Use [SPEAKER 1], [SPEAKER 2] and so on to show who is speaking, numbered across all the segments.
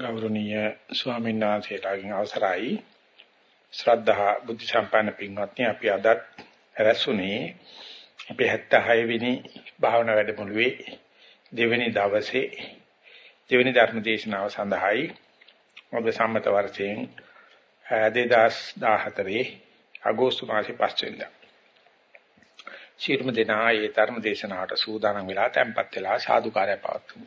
[SPEAKER 1] ගෞරවනීය ස්වාමීන් වහන්සේලාගෙන් අවසරයි. ශ්‍රද්ධා බුද්ධ සම්පන්න පින්වත්නි අපි අද රැස්ුනේ අපේ 76 වෙනි භාවනා වැඩමුළුවේ දෙවෙනි දවසේ දෙවෙනි ධර්ම දේශනාව සඳහායි ඔබ සම්මත වර්ෂයෙන් 2014 අගෝස්තු මාසේ 5 වෙනිදා ශීර්ම දෙනා ඒ ධර්ම දේශනාවට සූදානම් වෙලා tempත් වෙලා සාදුකාරය පවත්වමු.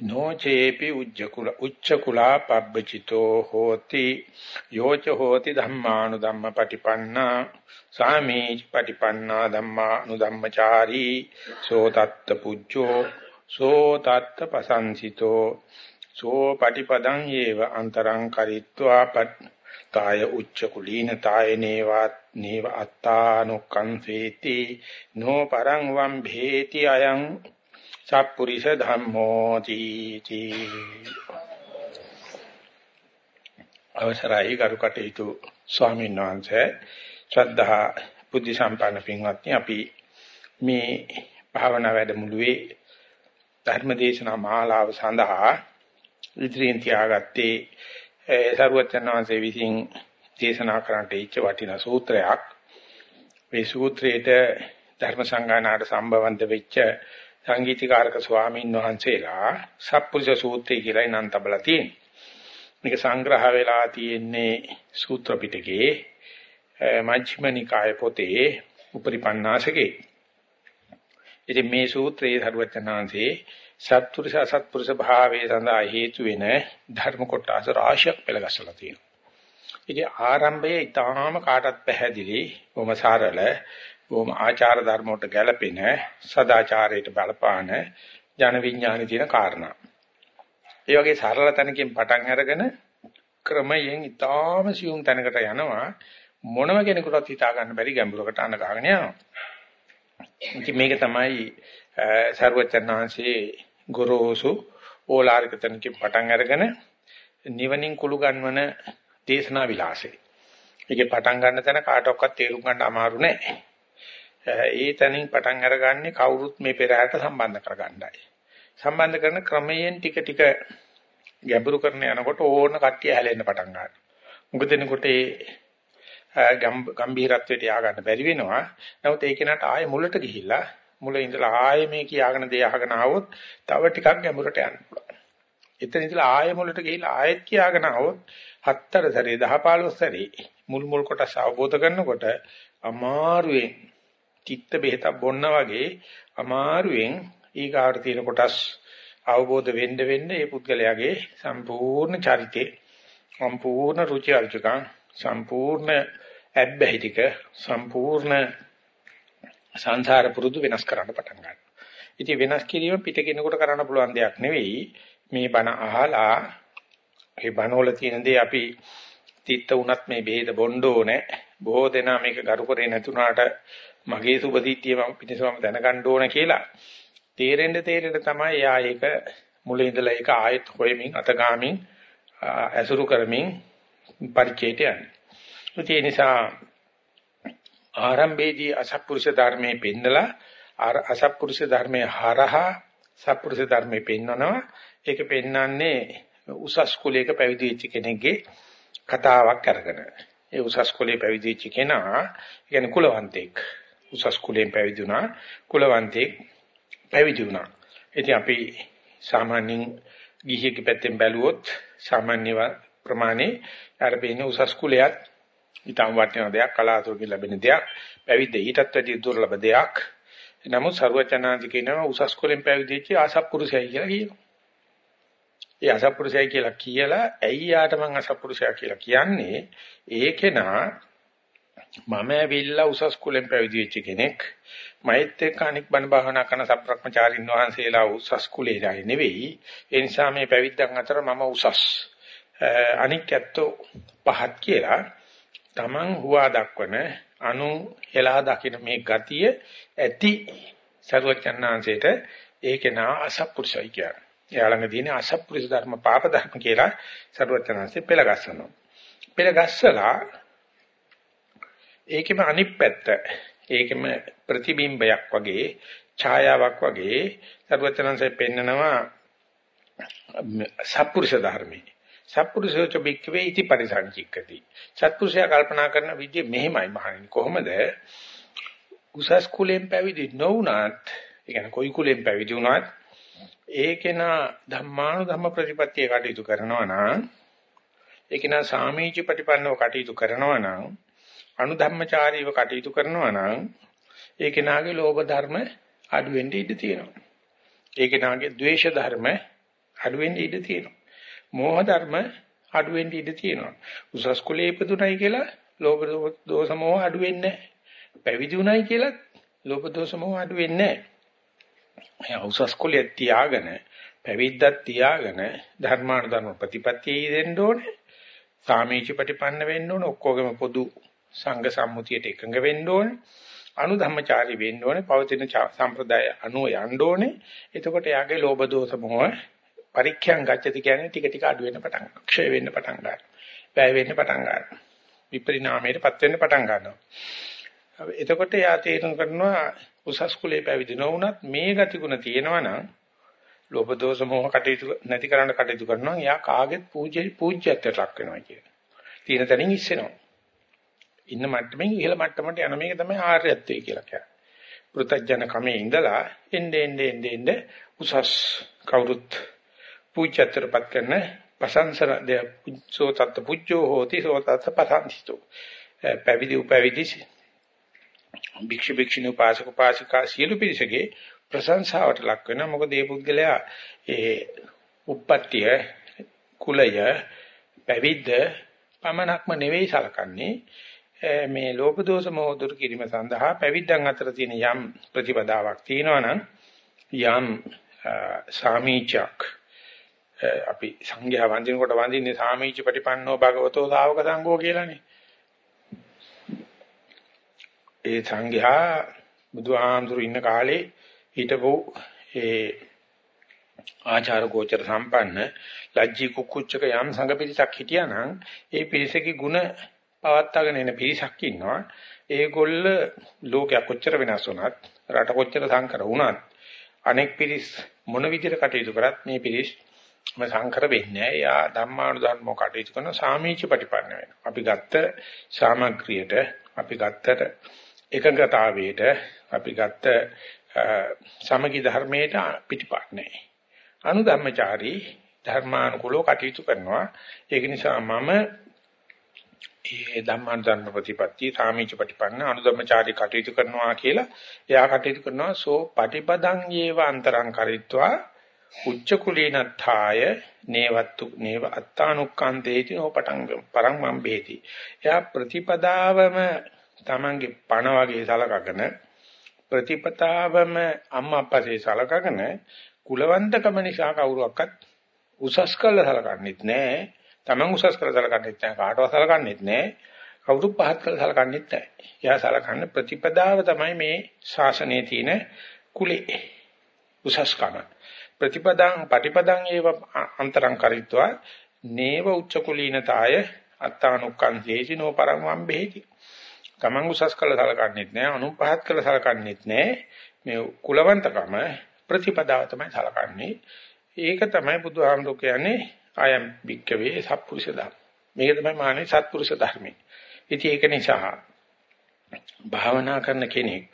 [SPEAKER 1] නොචේපි උච්චකුල උච්චකුලා පබ්බචිතෝ හෝති යෝච හෝති ධම්මානු ධම්ම පටිපන්නා සාමී පටිපන්නා ධම්මා නුධම්මචාරී සෝ තත්ත පුජ්ජෝ සෝ තත්ත පසංසිතෝ සෝ පටිපදං යේව අන්තරං කරිත්වා පත් තාය උච්ච කුලීන තාය නේවා නේව අත්තානුකංසේති නෝ පරං වම් භේති අයං සප්පුරිස ධම්මෝ තීති අවසරයි කරුකටේතු ස්වාමීන් වහන්සේ ශ්‍රද්ධා බුද්ධ සම්පන්න පින්වත්නි අපි මේ භාවනා වැඩමුළුවේ ධර්මදේශනා මාලාව සඳහා ඉදිරියෙන් තියාගත්තේ සරුවචනාංශයේ විසින් දේශනා කරන්නට ඉච්ච වටිනා සූත්‍රයක්. මේ සූත්‍රයේට ධර්ම සංගායනාට සම්බන්ධ වෙච්ච සංගීතීකාරක ස්වාමීන් වහන්සේලා සප්පුරුෂ සූත්‍රය කියලා නම් තබලා තියෙනවා. මේක සංග්‍රහ වෙලා තියෙන්නේ සූත්‍ර පිටකේ මජ්ක්‍ධිම නිකාය පොතේ උපරිපන්නාසකේ. ඉතින් මේ සූත්‍රයේ සරුවචනාංශේ සත්පුරුෂ අසත්පුරුෂ භාවයේ සඳහා හේතු වෙන ධර්ම කොටස රාශියක් පෙළගස්සලා තියෙනවා. ඉතින් ආරම්භයේ ඊටාම කාටත් පැහැදිලි, බොහොම සරල, බොහොම ආචාර ධර්ම වලට ගැළපෙන, සදාචාරයට බලපාන ජන විඥානයේ තියෙන කාරණා. ඒ වගේ සරල තැනකින් පටන් අරගෙන ක්‍රමයෙන් ඊටාම සියුම් තැනකට යනවා. මොනම කෙනෙකුටත් හිතා ගන්න බැරි ගැඹුරකට අඳ ගන්න යනවා. ඉතින් මේක තමයි සර්වචන්නාංශයේ ගොරෝසු ඕලාරික තනකින් පටන් අරගෙන නිවනින් කුළු ගන්වන දේශනා විලාසය. ඒකේ පටන් ගන්න තැන කාටවත් තේරුම් ගන්න අමාරු නෑ. ඒ තැනින් පටන් අරගන්නේ කවුරුත් මේ පෙරහැරට සම්බන්ධ කරගන්නයි. සම්බන්ධ කරන ක්‍රමයෙන් ටික ටික ගැඹුරු කරන යනකොට ඕන කට්ටිය හැලෙන්න පටන් ගන්නවා. මොකද එනකොට ඒ ගම්භීරත්වයට යා ගන්න බැරි වෙනවා. නමුත් ඒ කෙනාට ආයෙ මුලට ගිහිල්ලා මුල ඉඳලා ආයෙ මේ කියාගෙන දේ අහගෙන ආවොත් තව ටිකක් ගැඹුරට යන්න පුළුවන්. එතන ඉඳලා ආයෙ මුලට ගිහිල්ලා ආයෙත් කියාගෙන ආවොත් හතර සැරේ 10 15 සැරේ මුල් මුල් කොටස අවබෝධ කරනකොට අමාරුවෙන් චිත්ත බෙහෙතක් බොන්න වගේ අමාරුවෙන් ඊගාවට තියෙන කොටස් අවබෝධ වෙන්න වෙන්න මේ පුද්ගලයාගේ සම්පූර්ණ චරිතේ සම්පූර්ණ රුචි අරුචිකම් සම්පූර්ණ ඇබ්බැහි ටික සම්පූර්ණ සංසාර පුරුදු වෙනස් කරන්න පටන් ගන්නවා. ඉතින් වෙනස් කිරීම පිටකිනෙකුට කරන්න පුළුවන් දෙයක් නෙවෙයි. මේ බණ අහලා ඒ බණවල තියෙන දේ අපි තිත්ත උනත් මේ බෙහෙත බොන්න ඕනේ. බොහෝ දෙනා මේක ගරු කරේ නැතුණාට මගේ සුභදීත්‍ය මම පිටිසම දැනගන්න ඕන කියලා. තේරෙන්න තේරෙන්න තමයි යා ඒක මුලින් ඉඳලා ඒක ආයෙත් හොයමින් අතගාමින් ඇසුරු කරමින් පරිචයට යන්නේ. ඒ නිසා ආරම්භයේදී අසත්පුරුෂ ධර්මයේ පෙන්නලා අසත්පුරුෂ ධර්මයේ හරහා සත්පුරුෂ ධර්මයේ පෙන්නනවා. ඒක පෙන්නන්නේ උසස් කුලයක පැවිදි වෙච්ච කෙනෙක්ගේ කතාවක් අරගෙන. ඒ උසස් කුලයේ පැවිදි වෙච්ච කෙනා කියන්නේ කුලවන්තෙක්. උසස් කුලයෙන් පැවිදි වුණා. කුලවන්තෙක් පැවිදි වුණා. ඉතින් අපි සාමාන්‍යයෙන් ගිහියෙක් පැත්තෙන් බැලුවොත් සාමාන්‍ය ප්‍රමාණේ යාර පේන්නේ උසස් කුලයක් ඊටම වටින දෙයක් කලාතුරකින් ලැබෙන දෙයක් පැවිද්ද ඊටත් වැඩි දුර්ලභ දෙයක්. නමුත් ਸਰවචනාන්ති කියනවා උසස් කුලෙන් පැවිදිච්ච ආසප්පුරුෂයයි කියලා කියනවා. ඒ අසප්පුරුෂයයි කියලා කියලා ඇයි යාට මං අසප්පුරුෂයා කියලා කියන්නේ? ඒකේනා මම ඇවිල්ලා උසස් කුලෙන් පැවිදි වෙච්ච කෙනෙක් මෛත් එක්ක අනික් බණ භාවනා කරන සප්‍රක්‍මචාරින් වහන්සේලා උසස් කුලේ නෙවෙයි ඒ නිසා මේ පැවිද්දන් අතර මම උසස් අනික් ඇත්තෝ පහත් කියලා Taman හුවා දක්වන අනු එලා දකින්න මේ ගතිය ඇති සරුවචනාංශයට ඒකේ නා අසත්පුරුෂයි කියන්නේ. එයා ළඟ තියෙන අසත්පුරුෂ ධර්ම පාප ධර්ම කියලා සරුවචනාංශය පෙළගස්සනවා. පෙළගස්සලා ඒකෙම අනිත් පැත්ත ඒකෙම ප්‍රතිබිම්බයක් වගේ ඡායාවක් වගේ සරුවචනාංශය පෙන්නනවා සත්පුරුෂ ධර්මයේ සත්පුරුෂෝච බික්කවේ ඉති පරිසංචික්කති. සත්පුරුෂයා කල්පනා කරන විදිය මෙහෙමයි මහණෙනි. කොහොමද? උසස් කුලෙන් පැවිදි නොවුනත්, ඒ කියන්නේ කොයි කුලෙන් පැවිදි වුණත් ඒකේන ධම්මානු ධම්ම ප්‍රතිපත්තිය කටයුතු කරනවා නම් ඒකේන සාමීච ප්‍රතිපන්නව කටයුතු කරනවා නම් අනුධම්මචාරීව කටයුතු කරනවා නම් ඒකේනාගේ ලෝභ ධර්ම අඩු වෙන්න ඉඩ තියෙනවා. ඒකේනාගේ ද්වේෂ ධර්ම අඩු වෙන්න ඉඩ තියෙනවා. මෝහ ධර්ම අඩු වෙන්න ඉඩ තියෙනවා. උසස් කුලයේ ඉපදුණයි කියලා ලෝභ දෝෂ මෝහ අඩු වෙන්නේ නැහැ. පැවිදි උණයි කියලා ලෝභ දෝෂ මෝහ අඩු වෙන්නේ නැහැ. උසස් කුලයේ තියාගෙන පැවිද්දක් තියාගෙන ධර්මානුධර්ම ප්‍රතිපත්තිය දෙන්න ඕනේ. සාමීච ප්‍රතිපන්න වෙන්න ඕනේ. ඔක්කොගම පොදු සංඝ සම්මුතියට එකඟ වෙන්න ඕනේ. අනුධම්මචාරී වෙන්න ඕනේ. පවතින සම්ප්‍රදාය අනුව යන්න ඕනේ. එතකොට යාගේ ලෝභ දෝෂ මොහ පරීක්ෂයන් ගච්ඡති කියන්නේ ටික ටික අඩු වෙන්න පටන් ගන්නවා. ක්ෂය වෙන්න පටන් ගන්නවා. වැය වෙන්න පටන් ගන්නවා. විපරිණාමයටපත් වෙන්න පටන් ගන්නවා. එතකොට යා තේරුම් කරනවා උසස් කුලේ පැවිදි නොවුනත් මේ ගතිගුණ තියෙනවා නම් ලෝභ දෝෂ මොහ කටයුතු නැති කරන්න කටයුතු කරනවා යා කාගෙත් පූජ්‍ය පූජ්‍යත්වයට ලක් වෙනවා කියන. තීන තනින් ඉස්සෙනවා. ඉන්න මට්ටමින් ඉහළ මට්ටමට යන මේක තමයි ආර්යත්වය කියලා කියන්නේ. පෘථජන කමේ ඉඳලා එන්නේ එන්නේ එන්නේ උසස් කවුරුත් පූජ්‍යත්වයටපත් කරන ප්‍රශංසන දෙය සෝතත් පුජ්ජෝ හෝති සෝතත් පසන්තිතෝ පැවිදි උපවිදි භික්ෂු භික්ෂුණී උපාසක උපාසිකා සියලු පිරිසගේ ප්‍රශංසාවට ලක් වෙනවා. මොකද මේ පුද්ගලයා ඒ උප්පත්තිය කුලය පැවිද්ද පමණක්ම නෙවෙයි සලකන්නේ. මේ ලෝභ දෝෂ මොහ දුරු කිරීම සඳහා පැවිද්දන් අතර තියෙන යම් ප්‍රතිපදාවක් තියෙනවා නම් යම් සාමීචක් අපි සංඝයා වඳිනකොට වඳින්නේ සාමීච ප්‍රතිපන්නෝ භගවතෝ ශාවක සංඝෝ කියලානේ. ඒ සංඝයා බුදුහාමුදුරු ඉන්න කාලේ හිටපු ඒ ආචාර ගෝචර සම්පන්න ලජ්ජී කුක්කුච්චක යම් සංඝ පිරිසක් හිටියානම් ඒ පිරිසකේ ಗುಣ පවත්වාගෙන එන පිරිසක් ඉන්නවා. ඒගොල්ල ලෝකයක් කොච්චර වෙනස් වුණත් රට කොච්චර සංකර වුණත් අනෙක් පිරිස් මොන විදිහට කටයුතු කරත් මේ පිරිස් ම සංකර වෙන්නේ නැහැ. යා ධම්මානුධර්ම කටයුතු කරන සාමීච ප්‍රතිපන්න වෙනවා. අපි ගත්ත සාමග්‍රියට, අපි ගත්තට එකඟතාවයට, අපි ගත්ත සමගි ධර්මයට පිටිපත් නැහැ. අනුධම්මචාරී ධර්මානුකූලව කටයුතු කරනවා. ඒක නිසා මම ඒ ධම්මානුධර්ම ප්‍රතිපත්ති සාමීච ප්‍රතිපන්න අනුධම්මචාරී කටයුතු කරනවා කියලා එයා කටයුතු කරනවා සෝ පටිපදං යේව අන්තරං කරිත්වා උච්ච කුලීනත්ථාය නේවත්තු නේව අත්තානුක්කාන්තේති නොපටං පරං මම් බේති. එයා ප්‍රතිපදාවම Tamange පණ වගේ සලකගෙන ප්‍රතිපදාවම අම්මා අප්පසේ සලකගෙන කුලවන්තකම නිසා කවුරුවක්වත් උසස් කළ සලකන්නේත් නැහැ. Taman උසස් කළ සලකන්නේත් නැහැ. කාටවත් සලකන්නේත් නැහැ. කවුරු පහත් කළ සලකන්නේත් නැහැ. එයා සලකන්නේ ප්‍රතිපදාව තමයි මේ ශාසනයේ තියෙන කුලේ උසස්කම. ප්‍රතිපදං පටිපදං ඒව අන්තරං කරිත්වා නේව උච්ච කුලීනතාය අත්තානුක්කං හේසිනෝ පරං වම්බේති තමන් උසස් කළ සලකන්නේත් නෑ අනුන් පහත් කළ සලකන්නේත් නෑ මේ කුලවන්තකම ප්‍රතිපදාව තමයි සලකන්නේ ඒක තමයි බුදුහාමුදුරු කියන්නේ අයම් වික්කවේ සත්පුරුෂ ධර්ම. මේක තමයි මානේ සත්පුරුෂ ධර්මයි. ඉතින් ඒක නිසා භාවනා කරන කෙනෙක්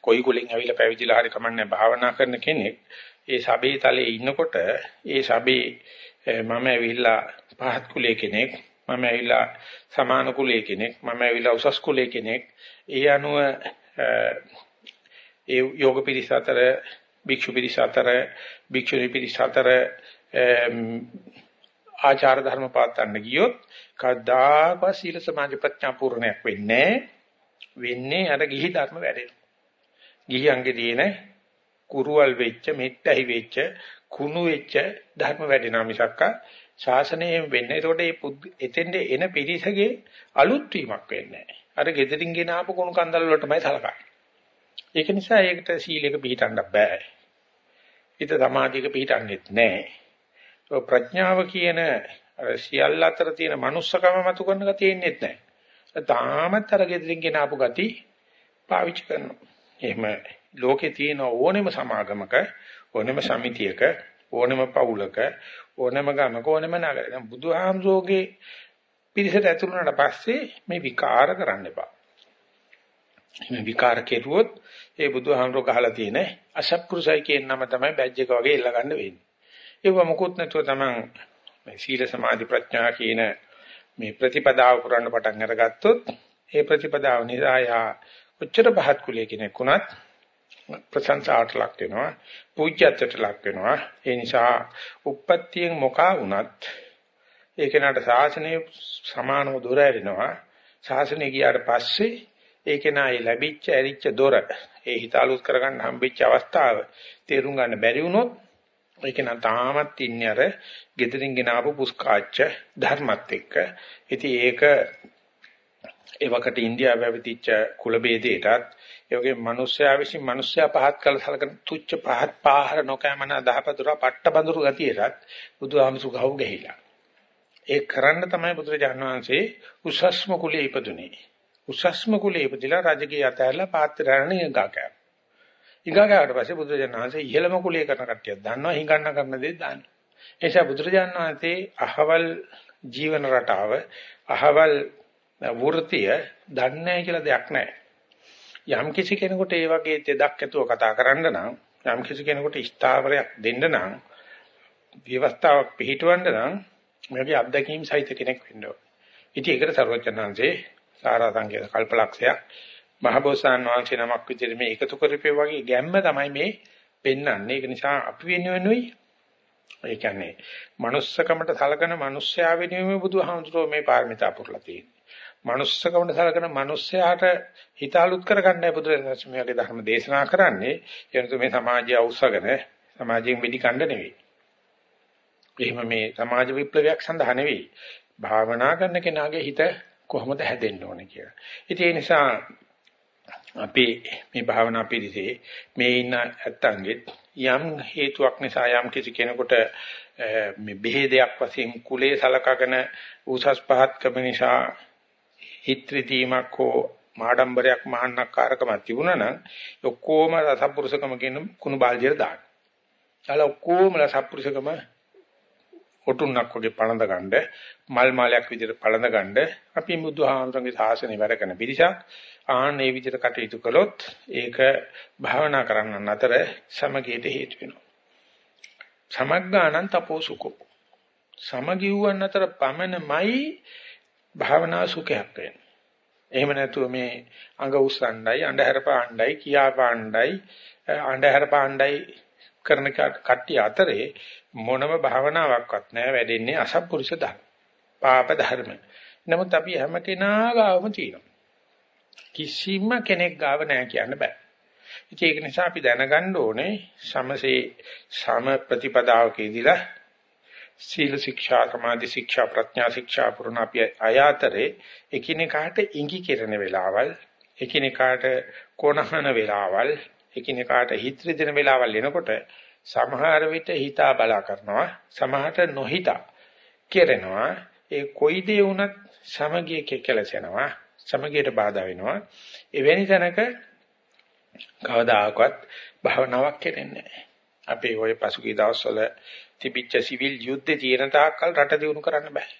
[SPEAKER 1] කොයි කුලෙන් ඇවිල්ලා පැවිදිලා හරි කමන්නේ භාවනා කරන කෙනෙක් ඒ සබේ තලයේ ඉන්නකොට ඒ සබේ මම ඇවිල්ලා පහත් කුලයේ කෙනෙක් මම ඇවිල්ලා සමාන කුලයේ කෙනෙක් මම ඇවිල්ලා උසස් කුලයේ කෙනෙක්. ඒ අනුව ඒ යෝග පිරිස අතර භික්ෂු පිරිස අතර භික්ෂුණී පිරිස අතර ආචාර ධර්ම පාත්තන්න ගියොත් කවදාකවත් සීල සමාධි ප්‍රඥා පූර්ණයක් වෙන්නේ වෙන්නේ අර ගිහි ධර්ම වැඩෙනවා. ගිහි අංගේ තියෙන කුරුවල් වෙච්ච, මෙත්තැහි වෙච්ච, කුණු වෙච්ච ධර්ම වැඩෙනා මිසක්ක ශාසනයෙන් වෙන්නේ. ඒකට මේ එතෙන්ද එන පිරිසගේ අලුත් වීමක් වෙන්නේ නැහැ. අර gedirin ගෙන ආපු කුණු කන්දල් වලටමයි සලකන්නේ. ඒක නිසා ඒකට සීලයක පිළිටන්න බෑ. හිත සමාධියක පිළිටන්නේත් නෑ. ප්‍රඥාව කියන අර සියල්ල අතර තියෙන manussකම මතු කරන ගතිය එන්නේත් නෑ. තාමත් අර gedirin ගෙන ආපු ගති පාවිච්චි කරනවා. එහෙම ලෝකේ තියෙන ඕනෙම සමාගමක ඕනෙම සමිතියක ඕනෙම පවුලක ඕනෙම ගමක ඕනෙම නගරයක දැන් බුදුහාමුදුරෝගේ පිරිසට ඇතුළු වුණාට පස්සේ මේ විකාර කරන්න එපා. මේ විකාර කෙරුවොත් ඒ බුදුහාමුදුරෝ ගහලා තියෙන අසත්පුරුසයි කියන නම තමයි බැජ් එක වගේ එල්ල ගන්න වෙන්නේ. ඒව මොකුත් නැතුව තමන් මේ සීල සමාධි ප්‍රඥා කියන මේ ප්‍රතිපදාව පුරන්න පටන් අරගත්තොත් ඒ ප්‍රතිපදාව නිසා යා උච්චතර පහත් කුලයේ කෙනෙක් වුණත් ප්‍රශංසාට ලක් වෙනවා පූජ්‍යත්වයට ලක් වෙනවා. ඒ නිසා උප්පත්තියෙන් මොකා වුණත් ඒ කෙනාට ශාසනය සමානව දොර ඇරෙනවා. ශාසනය ගියාට පස්සේ ඒ කෙනායි ලැබිච්ච ඇරිච්ච දොර ඒ හිත අලුත් කරගන්න හම්බෙච්ච අවස්ථාව තේරුම් ගන්න බැරි වුණොත් ඒ කෙනා තාමත් ඉන්නේ අර gedirin ගෙනාවු පුස්කාච්ච ධර්මත් එක්ක ඉතින් ඒක එවකට ඉන්දියාවේ පැවතිච්ච කුල ભેදයටත් ඒ වගේ මිනිස්සයා විසින් මිනිස්සයා පහත් කළ සලකන තුච්ච පහත් පාහර නොකෑමන දහපතුරා පට්ටබඳුරු ගතියටත් බුදුහාමසු ගහුව ගහිලා. ඒ කරන්න තමයි බුදුරජාණන් වහන්සේ උසස්ම කුලයේ ඉපදුනේ. උසස්ම කුලයේ ඉපදිලා රජකීය අතහැරලා පාත්‍රයන් ඉගාකෑ. ඉගාකෑවට පස්සේ බුදුරජාණන් වහන්සේ ඉහළම කුලයේ කරන කට්ටියක් දන්නවා හිඟන්න කරන දේ දන්නවා. ඒ නිසා බුදුරජාණන් වහන්සේ අහවල් ජීවන රටාව අහවල් වෘත්තිය දන්නේ නැහැ කියලා දෙයක් නැහැ. යම් කිසි කෙනෙකුට ඒ වගේ තෙදක් ඇතුව කතා කරන්න නම් යම් කිසි කෙනෙකුට ස්ථාවරයක් දෙන්න නම් ව්‍යවස්ථාවක් පිළිටවන්න නම් මේකේ අත්දැකීම් සහිත කෙනෙක් වෙන්න ඕනේ. ඉතින් ඒකට සර්වඥාන්සේ සාරා සංකේත කල්පලක්ෂයක් මහබෝසත්න් වහන්සේ නමක් විදිහට මේ එකතු කරපේ වගේ ගැම්ම තමයි මේ පෙන්වන්නේ. ඒක නිසා අපි වෙනුවෙනුයි ඒ කියන්නේ manussකමට සලකන මිනිස්යා වෙනුවෙම බුදුහාමුදුරුවෝ මේ පාරමිතා පුරලා තියෙන්නේ. manussකමට සලකන මිනිස්යාට හිත අලුත් කරගන්නයි බුදුරජාණන් මේ වගේ ධර්ම දේශනා කරන්නේ. එනතු මේ සමාජය අවශ්‍යගෙන සමාජයෙන් වෙඩි කණ්ඩ නෙවෙයි. එහෙම මේ සමාජ විප්ලවයක් සඳහා නෙවෙයි. භාවනා කරන කෙනාගේ හිත කොහොමද හැදෙන්න ඕනේ කියලා. ඉතින් ඒ නිසා අපි මේ භාවනා පිළිසේ මේ ඉන්න ඇත්තන්ගෙත් යම් හේතුවක් නිසා යම් කිසි කෙනෙකුට මේ බෙහෙදයක් වශයෙන් කුලේ සලකගෙන උසස් පහත්කම නිසා හිත්‍රිතීමක් හෝ මාඩම්බරයක් මහානක්කාරකමක් තිබුණා නම් ඔක්කොම රසපුරුෂකම කියන කුණු බාල්දියට දාන්න. අල ඔක්කොම රසපුරුෂකම ඔටුන්නක් වගේ පළඳ ගන්න මල් මාලයක් විදිහට පළඳ ගන්න අපි බුදුහාමරගේ ශාසනය වැඩ කරන පිරිසක් ආන් මේ විදිහට කටයුතු කළොත් ඒක භාවනා කරන්න අතර සමගියට හේතු වෙනවා සමග්ගානං තපෝසුකෝ සමගිව්වන් අතර පමණමයි භාවනා සුඛයක් වෙන්නේ එහෙම නැතුව මේ අඟ උස්සණ්ඩයි අඳුර පාණ්ඩයි කියා පාණ්ඩයි අඳුර පාණ්ඩයි කරන කට්ටිය අතරේ මොනම භාවනාවක්වත් නැහැ වැඩෙන්නේ අසත්පුරුෂ ධර්ම. පාප ධර්ම. නමුත් අපි හැම කෙනා ගාවම තියෙනවා. කිසිම කෙනෙක් ගාව නැහැ කියන්න බෑ. ඉතින් ඒක නිසා අපි දැනගන්න ඕනේ සමසේ සම ප්‍රතිපදාවකදීලා සීල ශික්ෂා සමාධි ශික්ෂා ප්‍රඥා ශික්ෂා පුරණ අපි ආයතරේ එකිනෙකාට ඉඟි කෙරෙන වෙලාවල් එකිනෙකාට කොනහන වෙලාවල් එකිනෙකාට හිත රිදෙන වෙලාවල් එනකොට සමහර විට හිතා බලා කරනවා සමහරට නොහිතා කෙරෙනවා ඒ කොයි දේ වුණත් සමගිය කෙකලසෙනවා සමගියට බාධා වෙනවා. එවැනි තැනක කවදාකවත් භාවනාවක් කෙරෙන්නේ නැහැ. අපේ ওই පසුගිය දවස්වල තිබිච්ච සිවිල් යුද්ධේ තියෙන තාක්කල් රට දියුණු කරන්න බෑ.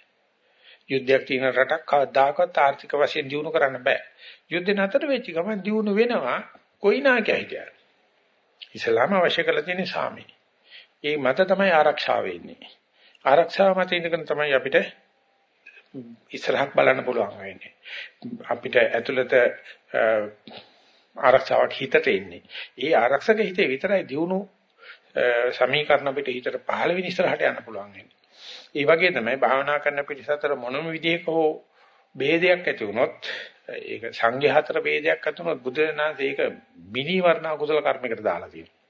[SPEAKER 1] යුද්ධයක් තියෙන රටක් කවදාකවත් ආර්ථික වශයෙන් දියුණු කරන්න බෑ. යුද්ධ නතර වෙච්ච ගමන් දියුණු වෙනවා කොයි නායකයා හිටියද ඉස්ලාම අවශ්‍ය කරලා තියෙන සාමි. ඒ මත තමයි ආරක්ෂාව වෙන්නේ. ආරක්ෂාව මත ඉඳගෙන තමයි අපිට ඉස්සරහක් බලන්න පුළුවන් වෙන්නේ. අපිට ඇතුළත ආරක්ෂාවක් හිතට එන්නේ. ඒ ආරක්ෂක හිතේ විතරයි දියුණු සමීකරණ අපිට හිතට පහළ වෙන ඉස්සරහට යන්න පුළුවන් වෙන්නේ. ඒ වගේ තමයි භාවනා කරන පිටිසතර මොනම විදියක හෝ ભેදයක් ඇති වුණොත් ඒක සංඝයා හතර ભેදයක් ඇති වුණොත් බුදුරණාහි ඒක මිනි වර්ණා කුසල කර්මයකට දාලා තියෙනවා.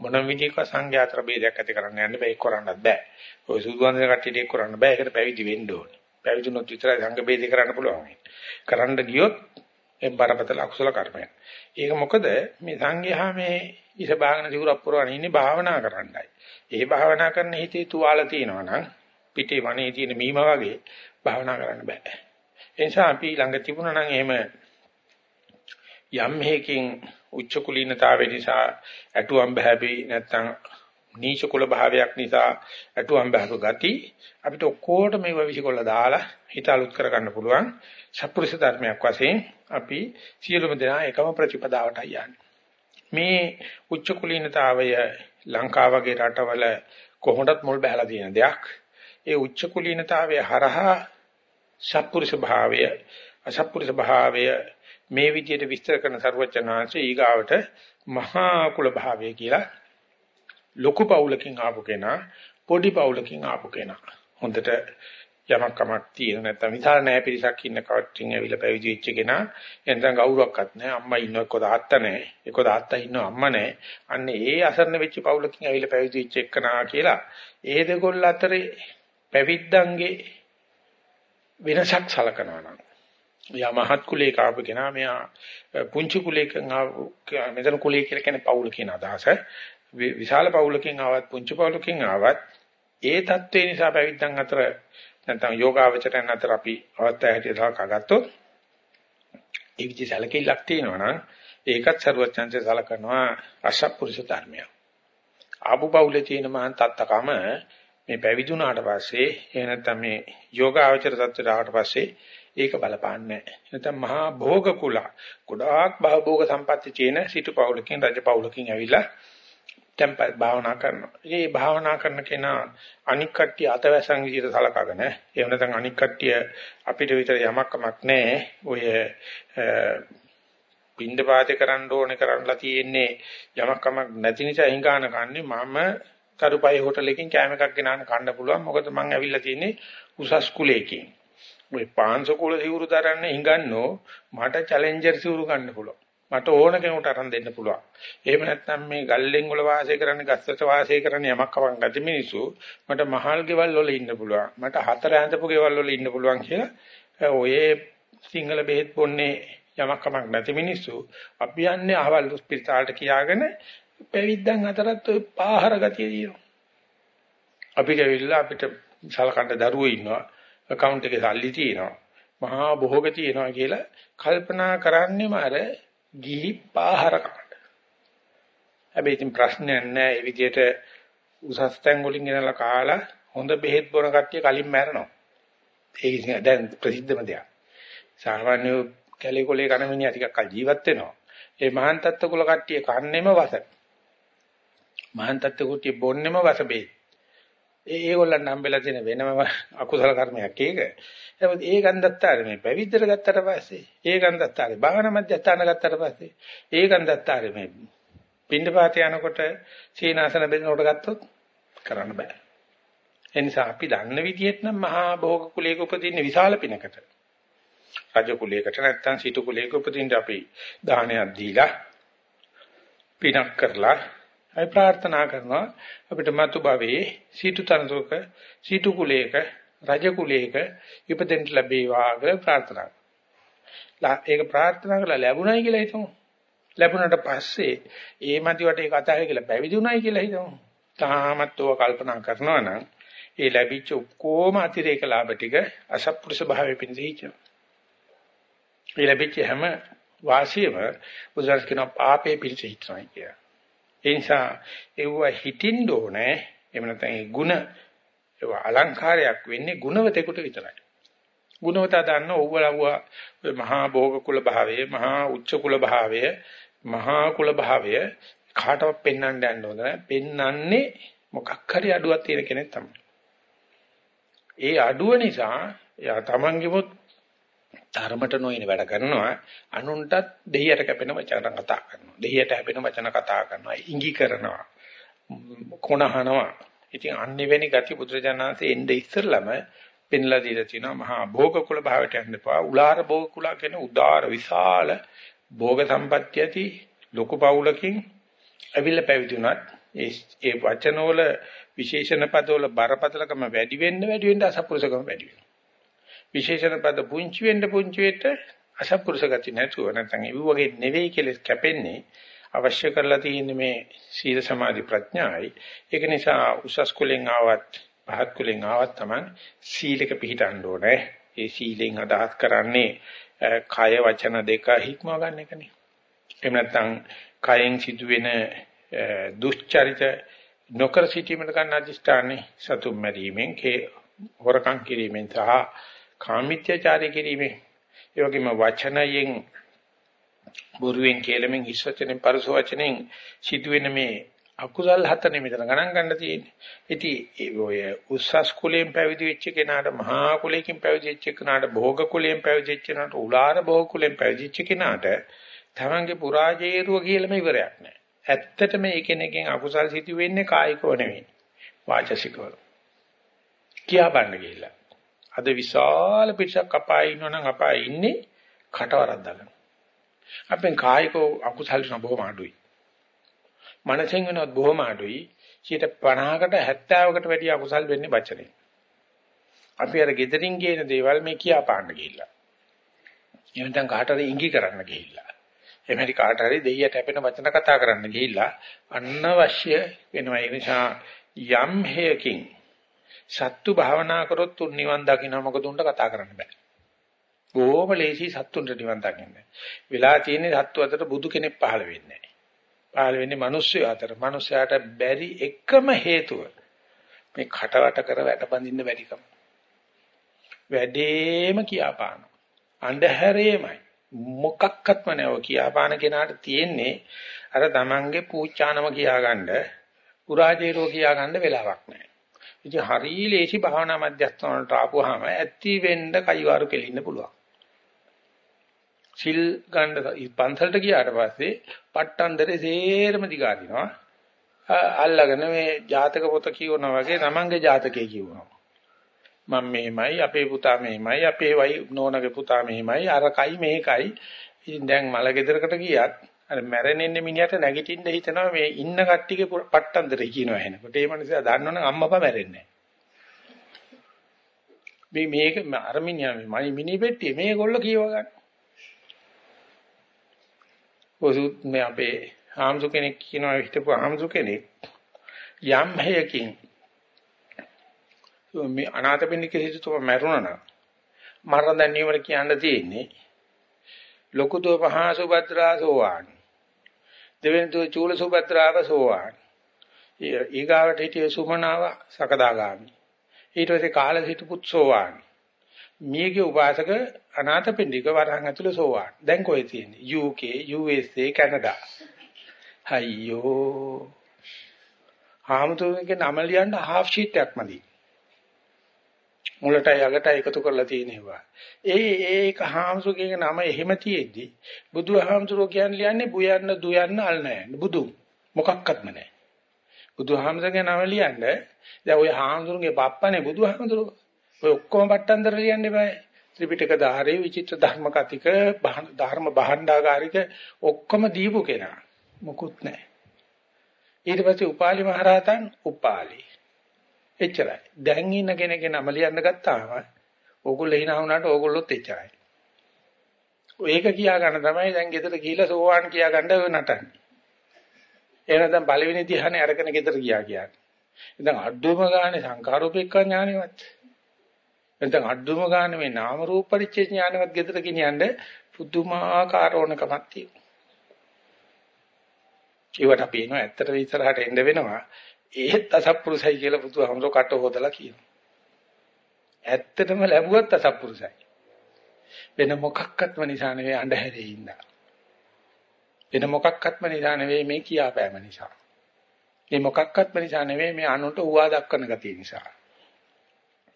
[SPEAKER 1] මොනම විදියක සංඝයා හතර ભેදයක් ඇති කරන්න යන්න බෑ ඒක කරන්නත් බෑ. ওই සුදුවන්දන කට්ටියට ඒක කරන්න බෑ. ඒකට පැවිදි වෙන්න ඕනේ. පැවිදුනොත් විතරයි සංඝ බේදේ කරන්න පුළුවන්. කරන්න ගියොත් ඒ බරපතල අකුසල කර්මයක්. ඒක මොකද මේ සංඝයා මේ ඉස බාගන සිවුරක් පුරවන ඉන්නේ භාවනා කරන්නයි. ඒ භාවනා කරන හිතේ තුවාල තියෙනවා නම් පිටේ වනේ තියෙන මීම වගේ භාවනා කරන්න බෑ. ඒ නිසා අපි ළඟ තිබුණා නම් එහෙම යම් හේකින් උච්ච කුලීනතාවය නිසා ඇටුවම් බහැපි නැත්තම් නීච කුල භාවයක් නිසා ඇටුවම් බහපු ගති අපිට ඔක්කොට මේව විසිකොල්ල දාලා හිත අලුත් කරගන්න පුළුවන්. සත්පුරුෂ ධර්මයක් වශයෙන් අපි සියලුම දෙනා එකම ප්‍රතිපදාවටයි යන්නේ මේ උච්ච කුලීනතාවය ලංකාව වගේ රටවල කොහොමදත් මුල් බහැලා තියෙන දෙයක්. ඒ උච්ච කුලීනතාවය හරහා සත්පුරුෂ භාවය අසත්පුරුෂ භාවය මේ විදිහට විස්තර කරන ਸਰවචනාංශය ඊගාවට මහා කුල භාවය කියලා ලොකු පවුලකින් ආපු කෙනා පොඩි පවුලකින් ආපු කෙනා. හොඳට යමක් කමක් තියෙන නැත්නම් විතර නැහැ පිරිසක් ඉන්න කවටින් ඇවිල්ලා පැවිදි වෙච්ච කෙනා. එතන ගෞරවයක්වත් නැහැ අම්මා ඉන්නව එක්ක තාත්තා නැහැ එක්ක තාත්තා ඉන්නව අම්මා නැහැ අන්න ඒ අසරණ වෙච්ච පවුලකින් ඇවිල්ලා පැවිදි වෙච්ච එකනා කියලා ඒ දෙකොල්ල අතරේ පැවිද්දන්ගේ වෙනසක් සලකනවා නම්. යා මහත් කුලයක ආපු කෙනා මෙයා පුංචි කුලයකින් ආපු මෙතන කුලය කියලා කියන්නේ පවුල කියන අදහස. විශාල පවුලකින් ආවත් පුංචි පවුලකින් ආවත් ඒ தත්ත්වේ නිසා පැවිද්දන් අතර නැත්නම් යෝගාවචරයන් අතර අපි අවස්ථාව හැටියට දක්වගත්තොත් ඒ විදිහ සැලකිල්ලක් තියෙනවා නම් ඒකත් ਸਰවඥාන්සේ සලකනවා අසත්පුරුෂ ධර්මය. ආපු පවුලේ තියෙන මහා තත්තකම මේ පැවිදුණාට පස්සේ එහෙ නැත්නම් මේ යෝගාවචර தත්ත්වයට ආවට පස්සේ ඒක බලපාන්නේ නැත්නම් මහා භෝග කුල ගොඩාක් භෝග සම්පatti තියෙන සිටු පවුලකින් රජ පවුලකින් ඇවිල්ලා tempat භාවනා කරනවා. මේ භාවනා කරන කෙනා අනික් කට්ටිය අතවැසන් විදිහට සලකගෙන එහෙම නැත්නම් අනික් කට්ටිය අපිට විතර යමක් කමක් නැහැ. ඔය පින්ඳ පාතේ කරන්න ඕනේ කරන්නලා තියෙන්නේ යමක් කමක් නැති නිසා හිඟාන කන්නේ මම කරුපයි හෝටලෙකින් කෑම එකක් ගෙනාන කන්න පුළුවන්. මොකද මං ඇවිල්ලා තියෙන්නේ උසස් කුලයකින්. ඔය පාංශ කුල සිවුරු දරන්නේ හිඟන්නෝ මට චැලෙන්ජර් සිවුරු ගන්න පුළුවන්. මට ඕන කෙනෙකුට අරන් දෙන්න පුළුවන්. එහෙම නැත්නම් මේ ගල්ලෙන් වල වාසය කරන්නේ ගස්සට වාසය කරන්නේ යමක් කවක් නැති මිනිස්සු මට මහල් ගෙවල් වල ඉන්න පුළුවන්. මට හතර ඇඳපු ගෙවල් වල ඉන්න පුළුවන් කියලා ඔය සිංහල බෙහෙත් බොන්නේ යමක් කමක් නැති මිනිස්සු අපි යන්නේ අහවල් ස්පිරිතාලට කියාගෙන පැවිද්දන් අතරත් ඔය පාහර ගතිය තියෙනවා. අපි ගිහිල්ලා අපිට සලකන්න දරුවෝ ඉන්නවා. account එකේ සල්ලි තියෙනවා. මහා භෝග තියෙනවා කියලා කල්පනා කරන්නේම අර ගිහි පාහර කන්න. හැබැයි ඉතින් ප්‍රශ්නයක් නැහැ. ඒ විදිහට උසස් තැන් වලින් ගෙනලා කාලා හොඳ බෙහෙත් බොන කට්ටිය කලින් මැරෙනවා. ඒක දැන් ප්‍රසිද්ධම දෙයක්. සාමාන්‍ය කැලේ කොලේ කන මිනිහා ටිකක් කල් ජීවත් වෙනවා. ඒ මහාන් තත්ත්ව කුල කට්ටිය කන්නේම වස. මහාන් තත්ත්ව කුට්ටිය බොන්නේම වස බෙහෙත්. ඒ ඒගොල්ලන් හම්බෙලා තියෙන වෙනම අකුසල කර්මයක් ඒක. නමුත් ඒ ගන්ධත්තාරේ මේ පැවිද්දට ගත්තට පස්සේ ඒ ගන්ධත්තාරේ භාවනා මධ්‍යස්ථාන ගත්තට පස්සේ ඒ ගන්ධත්තාරේ මේ පින්ඩපාත යනකොට සීනාසන බෙදනකොට ගත්තොත් කරන්න බෑ. ඒ නිසා අපි දන්න විදිහට නම් මහා භෝග කුලයක උපදින්න විශාල පිනකට. රජ කුලයකට නැත්තම් සීතු කුලයක උපදින්න අපි දානයක් දීලා පිනක් කරලා අපි ප්‍රාර්ථනා කරනවා අපිට මතු භවයේ සීතු තනතුරක සීතු කුලයක රජ කුලයක ඉපදෙන්න ලැබේවා කියලා ප්‍රාර්ථනා ඒක ප්‍රාර්ථනා කරලා ලැබුණයි කියලා හිතමු. ලැබුණට පස්සේ ඒ මතිවට ඒක අතහැර කියලා පැවිදි වුණයි කියලා හිතමු. තාමත් ඔය කල්පනා කරනවා නම් ඒ ලැබිච්ච ඔක්කොම අතිරේක ලාභ ටික අසත්පුරුෂ භාවයේ පිණිස ඒ ලැබිච්ච හැම වාසියම බුදුරජාණන් කියන පාපේ පිණිස හිතනවා කියලා. ඒ නිසා ඒව හිතින්න ඕනේ. එහෙම නැත්නම් ඒ ಗುಣ ඒව අලංකාරයක් වෙන්නේ ගුණවතෙකුට විතරයි. ගුණවතා දන්න ඕවලවුව මහා භෝග කුල භාවයේ මහා උච්ච කුල භාවයේ මහා කුල භාවය කාටවත් පෙන්වන්න යන්න හොඳ නැහැ. පෙන්වන්නේ මොකක් හරි අඩුවක් තියෙන කෙනෙක් තමයි. ඒ අඩුව නිසා එයා තමන්ගෙමුත් ධර්මයට නොයන වැඩ කරනවා. අනුන්ටත් දෙහියට කැපෙන වචන කතා කරනවා. දෙහියට හැපෙන වචන කතා කරනවා. ඉඟි කරනවා. කොනහනවා. ඉතින් අන්නෙවෙනි ගති බුදුරජාණන්සේ එnde ඉස්සරළම පෙන්ලා දීලා තිනවා මහා භෝග කුල භාවයට යන්නපා උලාර භෝග කුල කියන උදාර විශාල භෝග සම්පත්‍ය ඇති ලොකු පවුලකින් අවිල්ල පැවිදුණත් ඒ ඒ වචනවල විශේෂණ පදවල බරපතලකම වැඩි වෙන්න වැඩි වෙන්න අසපුරුෂකම වැඩි වෙනවා. විශේෂණ පද පුංචි වෙන්න පුංචි වෙට අසත්පුරුෂ ගති නැතුව නැත්නම් ඒ වගේ නෙවෙයි කියලා කැපෙන්නේ අවශ්‍ය කරලා තියෙන්නේ මේ සීල සමාධි ප්‍රඥායි. ඒක නිසා උසස් කුලෙන් ආවත් පහත් කුලෙන් ආවත් තමයි සීලක පිළිටන්න ඕනේ. ඒ සීලෙන් අදහස් කරන්නේ කය වචන දෙක හික්මව ගන්න එකනේ. එහෙම නැත්නම් කයෙන් සිදුවෙන දුෂ්චරිත නොකර සිටීමට ගන්න අධිෂ්ඨානේ සතුම් මැරීමෙන් හොරකම් කිරීමෙන් සහ කාමීත්‍යචාරය කිරීමෙන් ඒ වගේම වචනයෙන් බොරුවෙන් කේලමෙන් හිස් වචනෙන් පරස වචනෙන් සිදුවෙන මේ අකුසල් හතනේ මෙතන ගණන් ගන්න තියෙන්නේ. ඉතින් ඔය උස්සස් කුලයෙන් පැවිදි වෙච්ච කෙනාට මහා කුලයෙන් පැවිදි වෙච්ච කෙනාට භෝග කුලයෙන් පැවිදි වෙච්ච කෙනාට උලාර භෝග කුලයෙන් පැවිදි වෙච්ච කෙනාට තමන්ගේ පුරාජේරුව කියලාම ඉවරයක් නැහැ. ඇත්තටම මේ කෙනෙක්ගෙන් අකුසල් සිදු වෙන්නේ කායිකව නෙවෙයි. වාචසිකව. කියා බන්න ගිහිල්ලා. අද විශාල පිටසක් අපායේ ඉන්නවනම් අපායේ ඉන්නේ කටවරක් දාගෙන. අපෙන් කායික අකුසල් වෙන බොහොම අඩුයි. මනසෙන් වෙනවත් බොහොම අඩුයි. 50කට 70කට වැඩිය අකුසල් වෙන්නේ වචනේ. අපි අර gederin කියන දේවල් මේ කියා පාන්න ගිහිල්ලා. එහෙනම් කාට හරි ඉඟි කරන්න ගිහිල්ලා. එහෙම හරි කාට හරි දෙයියට හැපෙන වචන කතා කරන්න ගිහිල්ලා අනවශ්‍ය වෙනවා. ඒ නිසා යම් හේයකින් සත්තු භාවනා කරොත් උන් නිවන් දකින්න මොකද උන්ට කතා කරන්න බෑ. බොහොම ලේසි සත්තුන්ට නිවන් දකින්න. වෙලා තියෙන්නේ සත්තු අතර බුදු කෙනෙක් පහළ වෙන්නේ නැහැ. පහළ වෙන්නේ මිනිස්සු අතර. මිනිස්සයාට බැරි එකම හේතුව මේ කටවට කර වැටබඳින්න බැරිකම. වැඩේම කියාපාන. අන්ධහැරේමයි. මොකක්වත්ම නැව කියාපාන කෙනාට තියෙන්නේ අර තමන්ගේ පූචානම කියාගන්න, පුරාජේරෝ කියාගන්න වෙලාවක් නැහැ. ඉතින් හරි ලේසි භාවනා මධ්‍යස්ථානට ආපුවාම ඇත්ති වෙන්න කයිවාරු කෙලින්න පුළුවන්. සිල් ගන්න පන්සලට ගියාට පස්සේ පට්ටන්දරේ සේරම දිගාරිනවා. අල්ලගෙන මේ ජාතක පොත කියවනවා වගේ තමන්ගේ ජාතකය කියවනවා. මම මෙහෙමයි අපේ පුතා මෙහෙමයි අපේ වයි නෝනගේ පුතා මෙහෙමයි අරකයි මේකයි. ඉතින් දැන් මල ගෙදරකට ගියත් අර මැරෙන්නේ මිනිහට නැගිටින්න හිතනවා මේ ඉන්න කට්ටියගේ පට්ටන්දරේ කියනවා එනකොට. ඒ මනුස්සයා දන්නවනම් අම්මපා මැරෙන්නේ නැහැ. මේ මේක අර මිනිහා මේ මිනි පෙට්ටිය මේගොල්ලෝ කියව ගන්න. ඔසුත් මේ අපේ ආම්සු කෙනෙක් කියනවා හිටපු ආම්සු කෙනෙක් යම් හේයකින් මේ අනාථපිණ්ඩික සිටුතුම මැරුණා නම් මරණ දැනීමට කියන්න තියෙන්නේ ලොකු දෝ පහා සුභද්‍රා සෝවාන් දෙවෙනි දෝ චූල සුභද්‍රාව සෝවාන් ඊගාවට හිටිය සුමනාව සකදාගාමි ඊට පස්සේ කාල සිටුපුත් සෝවාන් මියගේ උපාසක අනාථපිණ්ඩික වරහන් ඇතුළේ සෝවාන්. දැන් කොහෙ තියෙන්නේ? UK, USA, Canada. අයියෝ. ආමතුරුගේ නම ලියන්න half sheet එකක් මදි. මුලට යකට එකතු කරලා තියෙනවා. ඒ ඒක හාමුදුරුවෝගේ නම එහෙම තියෙද්දි බුදුහාමුදුරුවෝ කියන්නේ ලියන්නේ බුයන්න දුයන්න අල් නැහැ. බුදු මොකක්වත්ම නැහැ. බුදුහාමුදුරුවෝගේ නම ලියන්න දැන් ওই හාමුදුරුවෝගේ පප්පනේ බුදුහාමුදුරුවෝ ඔය ඔක්කොම පට්ටන්දර ලියන්න බෑ. ත්‍රිපිටක ධාරේ විචිත්‍ර ධර්ම කතික ධර්ම භාණ්ඩාගාරික ඔක්කොම දීපු කෙනා. මොකුත් නැහැ. ඊට පස්සේ උපාලි මහරහතන් උපාලි. එච්චරයි. දැන් ඉන්න කෙනෙක්ගේ නම ලියන්න ගත්තාම ඕගොල්ලෝ hina වුණාට ඕගොල්ලොත් එච්චරයි. ඒක කියා ගන්න තමයි දැන් ගෙදර ගිහිල්ලා සෝවාන් කියා ගන්න ඔය නටන්නේ. එහෙනම් දැන් පළවෙනි ධ්‍යානෙ අරගෙන ගෙදර ගියා කියන්නේ. දැන් අඩුවම ගානේ සංඛාරෝපේක්ඛා ඥානෙවත්. නැත්නම් අඩුම ගන්න මේ නාම රූප පරිච්ඡේ ඥානවත් ගෙදර ගෙනියන්න පුදුමාකාර ඕනකමක් තියෙනවා. ඒවට අපි එනවා ඇත්තට ඉස්සරහට එන්න වෙනවා. ඒත් අසත්පුරුසයි කියලා බුදුහාමරෝ කට හොදලා කියනවා. ඇත්තටම ලැබුවත් අසත්පුරුසයි. වෙන මොකක්වත්ම නිසා නෙවෙයි අඳුරේ ඉඳලා. වෙන මොකක්වත්ම නිසා නෙවෙයි මේ කියාපෑම නිසා. මේ මොකක්වත්ම නිසා නෙවෙයි මේ අනුන්ට උවා දක්වන ගතිය නිසා.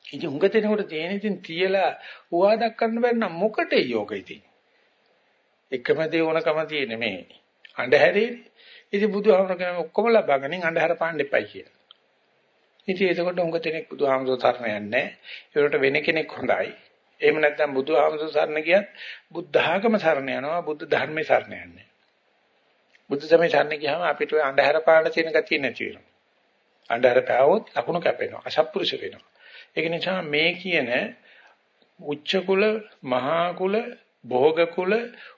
[SPEAKER 1] ඉතින් උඟ දෙනකොට තියෙන ඉතින් තියලා හුවා දක්වන්න බැරි නම් මොකටද යෝග ඉතින් එකම දේ ඕනකම තියෙන මේ අඳුරේ ඉතින් බුදුහාමර කියන ඔක්කොම ලබාගනින් අඳුර පාන්න එපයි කියලා. ඉතින් එතකොට උඟ දෙනෙක් බුදුහාමර සරණ යන්නේ ඒකට වෙන කෙනෙක් හොඳයි. එහෙම නැත්නම් බුදුහාමර සරණ ගියත් බුද්ධ ආගම සරණ යනවා බුද්ධ ධර්මයේ සරණ යන්නේ. බුද්ධ ධර්මයේ සරණ ගියාම අපිට ඔය අඳුර පාන්න තියෙන ගතිය නැති වෙනවා. අඳුර පාවොත් ලකුණු කැපෙනවා අසත්පුරුෂ වෙනවා. ඒක නිසා මේ කියන උච්ච කුල, මහා කුල, භෝග කුල,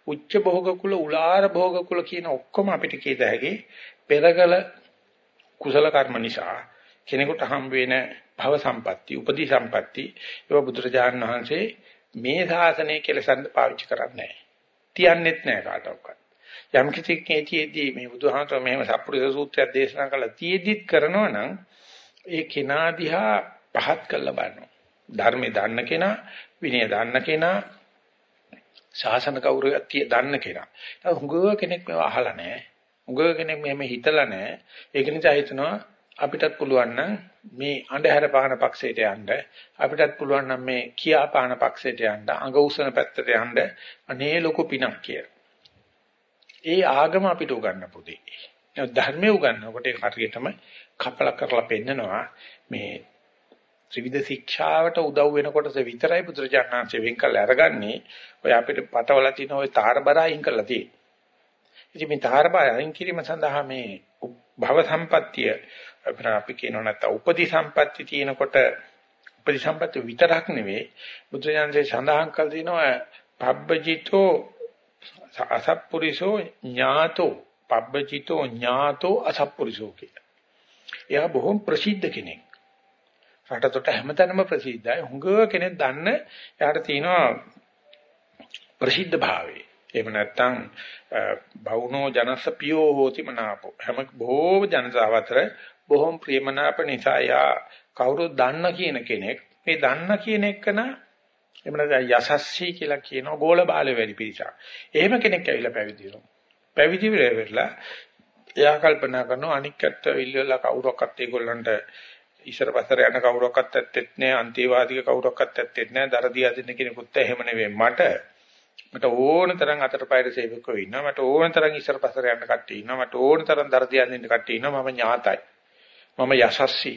[SPEAKER 1] උච්ච භෝග කුල, උලාර භෝග කුල කියන ඔක්කොම අපිට කියත හැකි පෙරකල කුසල කර්ම නිසා කෙනෙකුට හම් වෙන භව සම්පatti, උපදී සම්පatti ඒවා බුදුරජාණන් වහන්සේ මේ ශාසනය කෙලසන්න පාවිච්චි කරන්නේ නැහැ. තියන්නෙත් නැහැ කාටවත්. යම් කිසි කේතියේදී මේ බුදුහාමර මෙහෙම සප්පුරිස සූත්‍රයක් දේශනා කළා තියේදිත් කරනවා නම් ඒ කෙනා දිහා පහත් කළා බලනවා. ධර්මේ දන්න කෙනා, විනය දන්න කෙනා, ශාසන කෞරවයක් තිය දන්න කෙනා. ඒක හුඟව කෙනෙක් මේව අහලා නැහැ. හුඟව කෙනෙක් මෙහෙම හිතලා නැහැ. ඒක නිසා හිතනවා අපිටත් පුළුවන් නම් මේ අන්ධහැර පාන පක්ෂයට යන්න අපිටත් පුළුවන් නම් මේ කියා පාන පක්ෂයට යන්න අඟ උසන පැත්තට යන්න අනේ ලොකු පිනක් කියලා. ඒ ආගම අපිට උගන්න පුතේ. ධර්මයේ උගන්නකොට ඒක හරියටම කපල කරලා පෙන්නනවා මේ ත්‍රිවිධ ශික්ෂාවට උදව් වෙනකොට විතරයි බුදුරජාණන්සේ වෙන් කළ අරගන්නේ ඔය අපිට පටවල තියෙන ඔය තාරබර අයින් කරලා තියෙන්නේ. ඉතින් මේ තාරබර අයින් කිරීම සඳහා මේ භව සම්පත්තිය අපි කියනවා නැත්නම් උපදි සම්පatti තියෙනකොට උපදි සම්පatti විතරක් නෙවෙයි බුදුරජාණන්සේ සඳහන් කළ තියෙනවා පබ්බජිතෝ අසප්පුරිසෝ ඥාතෝ පබ්බචිතෝ ඥාතෝ අසප්පුරිසෝ කියලා. එයා බොහොම ප්‍රසිද්ධ කෙනෙක්. රටතොට හැමතැනම ප්‍රසිද්ධයි. හුඟ කෙනෙක් දන්න එයාට තියෙනවා ප්‍රසිද්ධ භාවය. එහෙම නැත්නම් බවුනෝ ජනස පියෝ හෝති මනාපෝ. හැම බොහෝ ජනතාව අතර බොහොම ප්‍රියමනාප නිසා යා කවුරුත් දන්න කියන කෙනෙක්. මේ දන්න කියන එක නා එහෙම නැත්නම් යසස්සී කියලා කියනවා ගෝල බාලේ වැඩි පිරිසක්. එහෙම කෙනෙක් ඇවිල්ලා පැවිදි වෙනවා. පැවිදි වෙලා එයා කල්පනා කරනවා අනික් අත්ත ඉල්ලලා කවුරක්වත් ඒගොල්ලන්ට ඉස්සර පස්සර යන කවුරක්වත් ඇත්තෙත් නෑ අන්තිවාදික කවුරක්වත් ඇත්තෙත් නෑ දරදී අදින්න කෙනෙකුත් එහෙම නෙවෙයි මට මට ඕන තරම් අතට පයර සේවකයෝ ඉන්නවා මට ඕන තරම් ඉස්සර පස්සර යන කට්ටිය ඉන්නවා මට ඕන තරම් දරදී අදින්න කට්ටිය ඉන්නවා මම ඥාතයි මම යසස්සී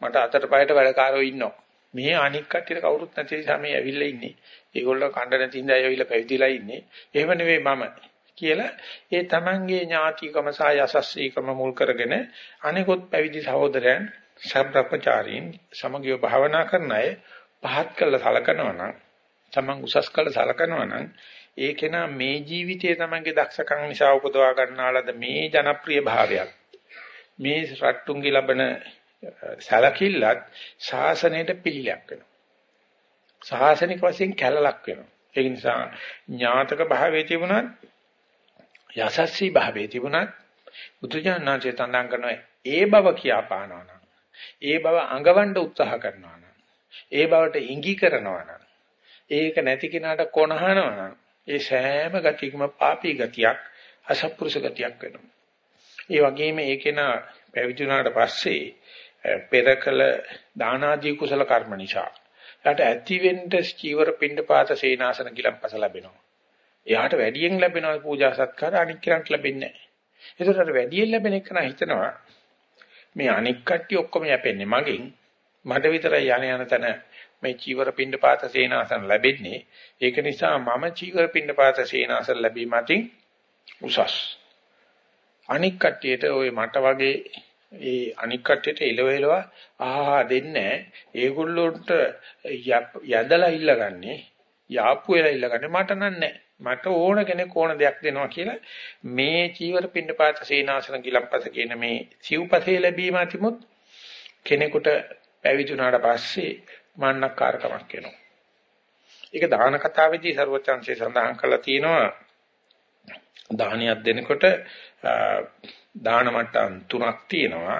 [SPEAKER 1] මට අතට පයට වැඩකාරයෝ ඉන්නවා මේ අනික් කට්ටියට කවුරුත් නැති නිසා මේ ඇවිල්ලා ඉන්නේ. ඒගොල්ලෝ කණ්ඩ නැති ඉඳලා ඇවිල්ලා පැවිදිලා ඉන්නේ. එහෙම නෙවෙයි මම කියලා ඒ තමන්ගේ ඥාතිකම සහ යසස්සීකම මුල් කරගෙන අනිකොත් පැවිදි සහෝදරයන් සම්ප්‍රපචාරීන් සමගිය භාවනා කරන අය පහත් කළ සලකනවා නම් තමන් උසස් කළ සලකනවා නම් ඒ කෙනා මේ ජීවිතයේ තමන්ගේ දක්ෂකම් නිසා උපදවා ගන්නාලද මේ ජනප්‍රිය භාවයක් මේ රට්ටුන්ගේ ලබන සලකිල්ලත් ශාසනයට පිළිලක් වෙනවා. ශාසනික වශයෙන් කැලලක් වෙනවා. ඒ නිසා ඥාතක භාවයේ තිබුණත් යසස්සී භාවයේ තිබුණත් බුදුජානනාංශය තඳන් කරනවා ඒ බව කියාපානවා නම් ඒ බව අඟවන්න උත්සාහ කරනවා නම් ඒ බවට ඉඟි කරනවා නම් ඒක නැති කෙනාට කොනහනවා නම් ඒ සෑම ගතියකම පාපී ගතියක් අසත්පුරුෂ ගතියක් වෙනවා. ඒ වගේම ඒකේන පැවිදි වුණාට පස්සේ පෙරකල දාන ආදී කුසල කර්ම නිසා එයාට ඇති වෙන්න චීවර පිණ්ඩපාත සේනාසන කිලම්පස ලැබෙනවා. එයාට වැඩියෙන් ලැබෙනවා පූජා සත්කාර අනික් කෙනාට ලැබෙන්නේ නැහැ. ඒකට වැඩියෙන් ලැබෙන එක නා හිතනවා මේ අනික් කට්ටිය ඔක්කොම යැපෙන්නේ මගෙන් මට විතරයි යන යන තැන මේ චීවර පිණ්ඩපාත සේනාසන ලැබෙන්නේ. ඒක නිසා මම චීවර පිණ්ඩපාත සේනාසන ලැබීම අතින් උසස්. අනික් කට්ටියට ওই මට වගේ ඒ අනික් කට්ටියට එලවෙලව ආහා දෙන්නේ ඒගොල්ලොන්ට යදලා ඉල්ලගන්නේ යාප්පු වෙලා ඉල්ලගන්නේ මට නන්නේ මට ඕන කෙනෙක් ඕන දෙයක් දෙනවා කියලා මේ චීවර පින්නපාත සීනාසන ගිලම්පස කියන මේ සිව්පසේ ලැබීම අතිමුත් කෙනෙකුට පැවිදුණාට පස්සේ මන්නක්කාරකමක් වෙනවා. ඒක දාන කතාවේදී ਸਰවචන්සේ සඳහන් කරලා තියෙනවා දානියක් දෙනකොට දාන මට්ටම් තුනක් තියෙනවා.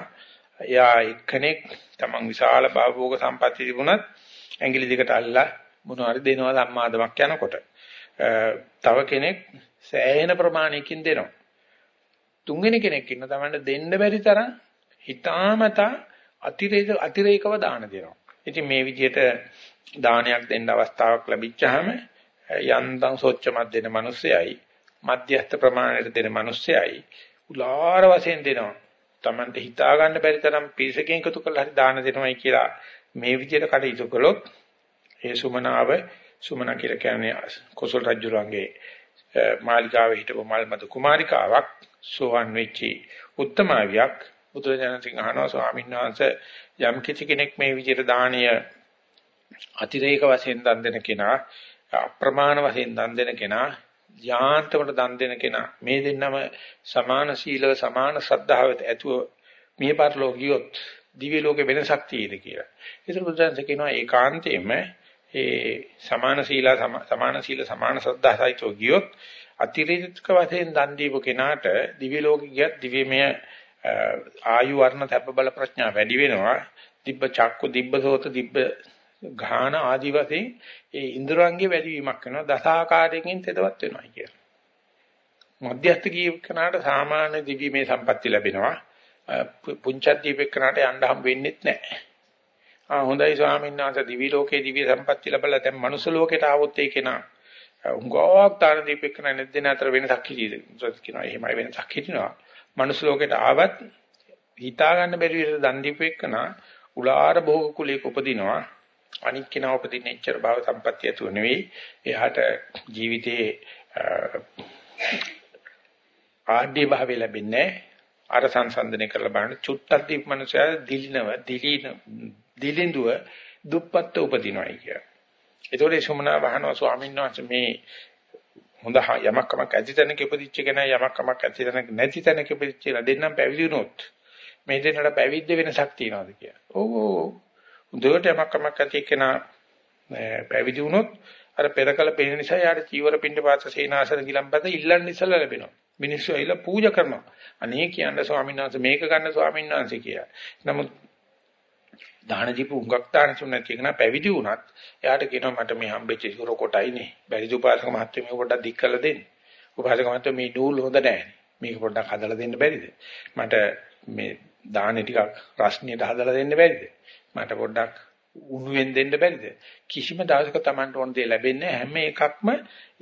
[SPEAKER 1] එයා එක්කෙනෙක් තමන් විශාල භාවෝග සම්පatti තිබුණත් ඇඟිලි දෙකට අල්ලලා මොනවාරි දෙනවා සම්මාදමක් යනකොට. තව කෙනෙක් සෑහෙන ප්‍රමාණයකින් දෙනවා. තුන්වෙනි කෙනෙක් ඉන්න තමන්ට දෙන්න බැරි තරම් හිතාමතා අතිරේක අතිරේකව දාන දෙනවා. ඉතින් මේ විදිහට දානයක් දෙන්න අවස්ථාවක් ලැබිච්චාම යන්තම් සොච්චමත් දෙන මිනිස්සයයි මධ්‍යස්ථ ප්‍රමාණයට දෙන මිනිස්සයයි උලාර වශයෙන් දෙනවා. Tamante හිතා ගන්න බැරි තරම් පිරිසකින් එකතු කරලා හරි දාන දෙනවයි කියලා මේ විදිහට කටයුතු කළොත් ඒ සුමනාව සුමන කියලා කියන්නේ කොසල් රජුරන්ගේ මාලිකාවේ හිටපු මල්මද කුමාරිකාවක් සෝවන් වෙච්චි උත්තමාවියක් බුදුරජාණන් අහනවා ස්වාමීන් වහන්සේ යම් කිසි කෙනෙක් මේ විදිහට දානීය අතිරේක වශයෙන් දන් දෙන කෙනා අප්‍රමාණ වශයෙන් දන් දෙන කෙනා යාන්තමට දන් දෙන කෙනා මේ දෙන්නම සමාන සීලව සමාන ශ්‍රද්ධාවත් ඇතුව මිය පරලෝ ගියොත් දිව්‍ය ලෝකේ වෙනසක් තියෙද කියලා. ඒතර බුදුන්සේ කියනවා ඒකාන්තයෙන්ම ඒ සමාන සීලා සමාන සීල සමාන ශ්‍රද්ධාසයිතෝ ගියොත් අතිරේක වශයෙන් දන් දීපු කෙනාට දිව්‍ය ලෝකෙ ගියත් දිව්‍යමය ආයු වර්ණ තප්ප බල ප්‍රඥා වැඩි වෙනවා. දිබ්බ චක්කු දිබ්බ සෝත දිබ්බ ඝාන ආදි වශයෙන් ඒ ඉන්ද්‍රයන්ගේ වැඩිවීමක් වෙනවා දසාකාරයෙන් තෙදවත් වෙනවා කියන. මධ්‍යස්ථ කීකනාට සාමාන්‍ය දිව්‍යමය සම්පatti ලැබෙනවා. පුංචත් දීපේකනාට යන්න හම් වෙන්නේ නැහැ. ආ හොඳයි ස්වාමීන් වහන්සේ දිවි ලෝකේ දිව්‍ය සම්පatti ලැබලා දැන් මනුස්ස ලෝකයට ආවොත් ඒ කෙනා උංගාවක් තාන දීපේකන නැද්දෙන අතර වෙනසක් හිතීද? කියනවා එහෙමයි වෙනසක් හිටිනවා. මනුස්ස ලෝකයට ආවත් හිතා ගන්න බැරි විදිහට දන් දීපේකන උලාර භෝග කුලයක උපදිනවා. අනික් කෙනා උපදින්න එච්චර භව සම්පත්තිය ඇතුව නෙවෙයි. එයාට ජීවිතයේ ආඩ්‍ය භාවය ලැබෙන්නේ අර සංසන්දනය කරලා බලන්න චුට්ටක් දීප මනුස්සයා දිලිනව දිලින දිලිඳුව දුප්පත් උපදිනවයි කිය. ඒතකොට ඒ සුමනා වහනවා ස්වාමීන් වහන්සේ මේ හොඳ යමක් කමක් ඇති තැනක ඉපදිච්ච කෙනා යමක් කමක් ඇති තැනක නැති තැනක ඉපදිච්ච දෙන්නම් පැවිදි වුණොත් මේ දෙන්නට පැවිද්ද වෙනසක් තියනවාද කියලා. ඔව් ඔව් හොඳට යමක් කමක් ඇති කෙනා පැවිදි වුණොත් අර පෙරකල පෙන නිසා යාට චීවර පින්ඩ පාත සේනාසන ගිලම්පත ඉල්ලන්න ඉස්සලා ලැබෙනවා. මිනිස්සු ඇවිල්ලා පූජා කරනවා. අනේ කියන්න ස්වාමීන් වහන්සේ මේක ගන්න ස්වාමීන් වහන්සේ කියලා. නමුත් දාන දීපු උඟක් දාන තුනක් කියන පැවිදි වුණත් එයාට කියනවා මට මේ හම්බෙච්ච ඉසුර කොටයිනේ. බැරිද උපාසක මහත්තයා මේ පොඩ්ඩක් දික් කරලා දෙන්න. උපාසක මහත්තයා මේ නූල් හොඳ නැහැ. මේක පොඩ්ඩක් හදලා දෙන්න බැරිද? මට මේ දානේ ටිකක් රස්නියට හදලා දෙන්න බැරිද? මට පොඩ්ඩක් උණුවෙන් දෙන්න බැරිද? කිසිම දවසක Tamanට ඕන දේ ලැබෙන්නේ හැම එකක්ම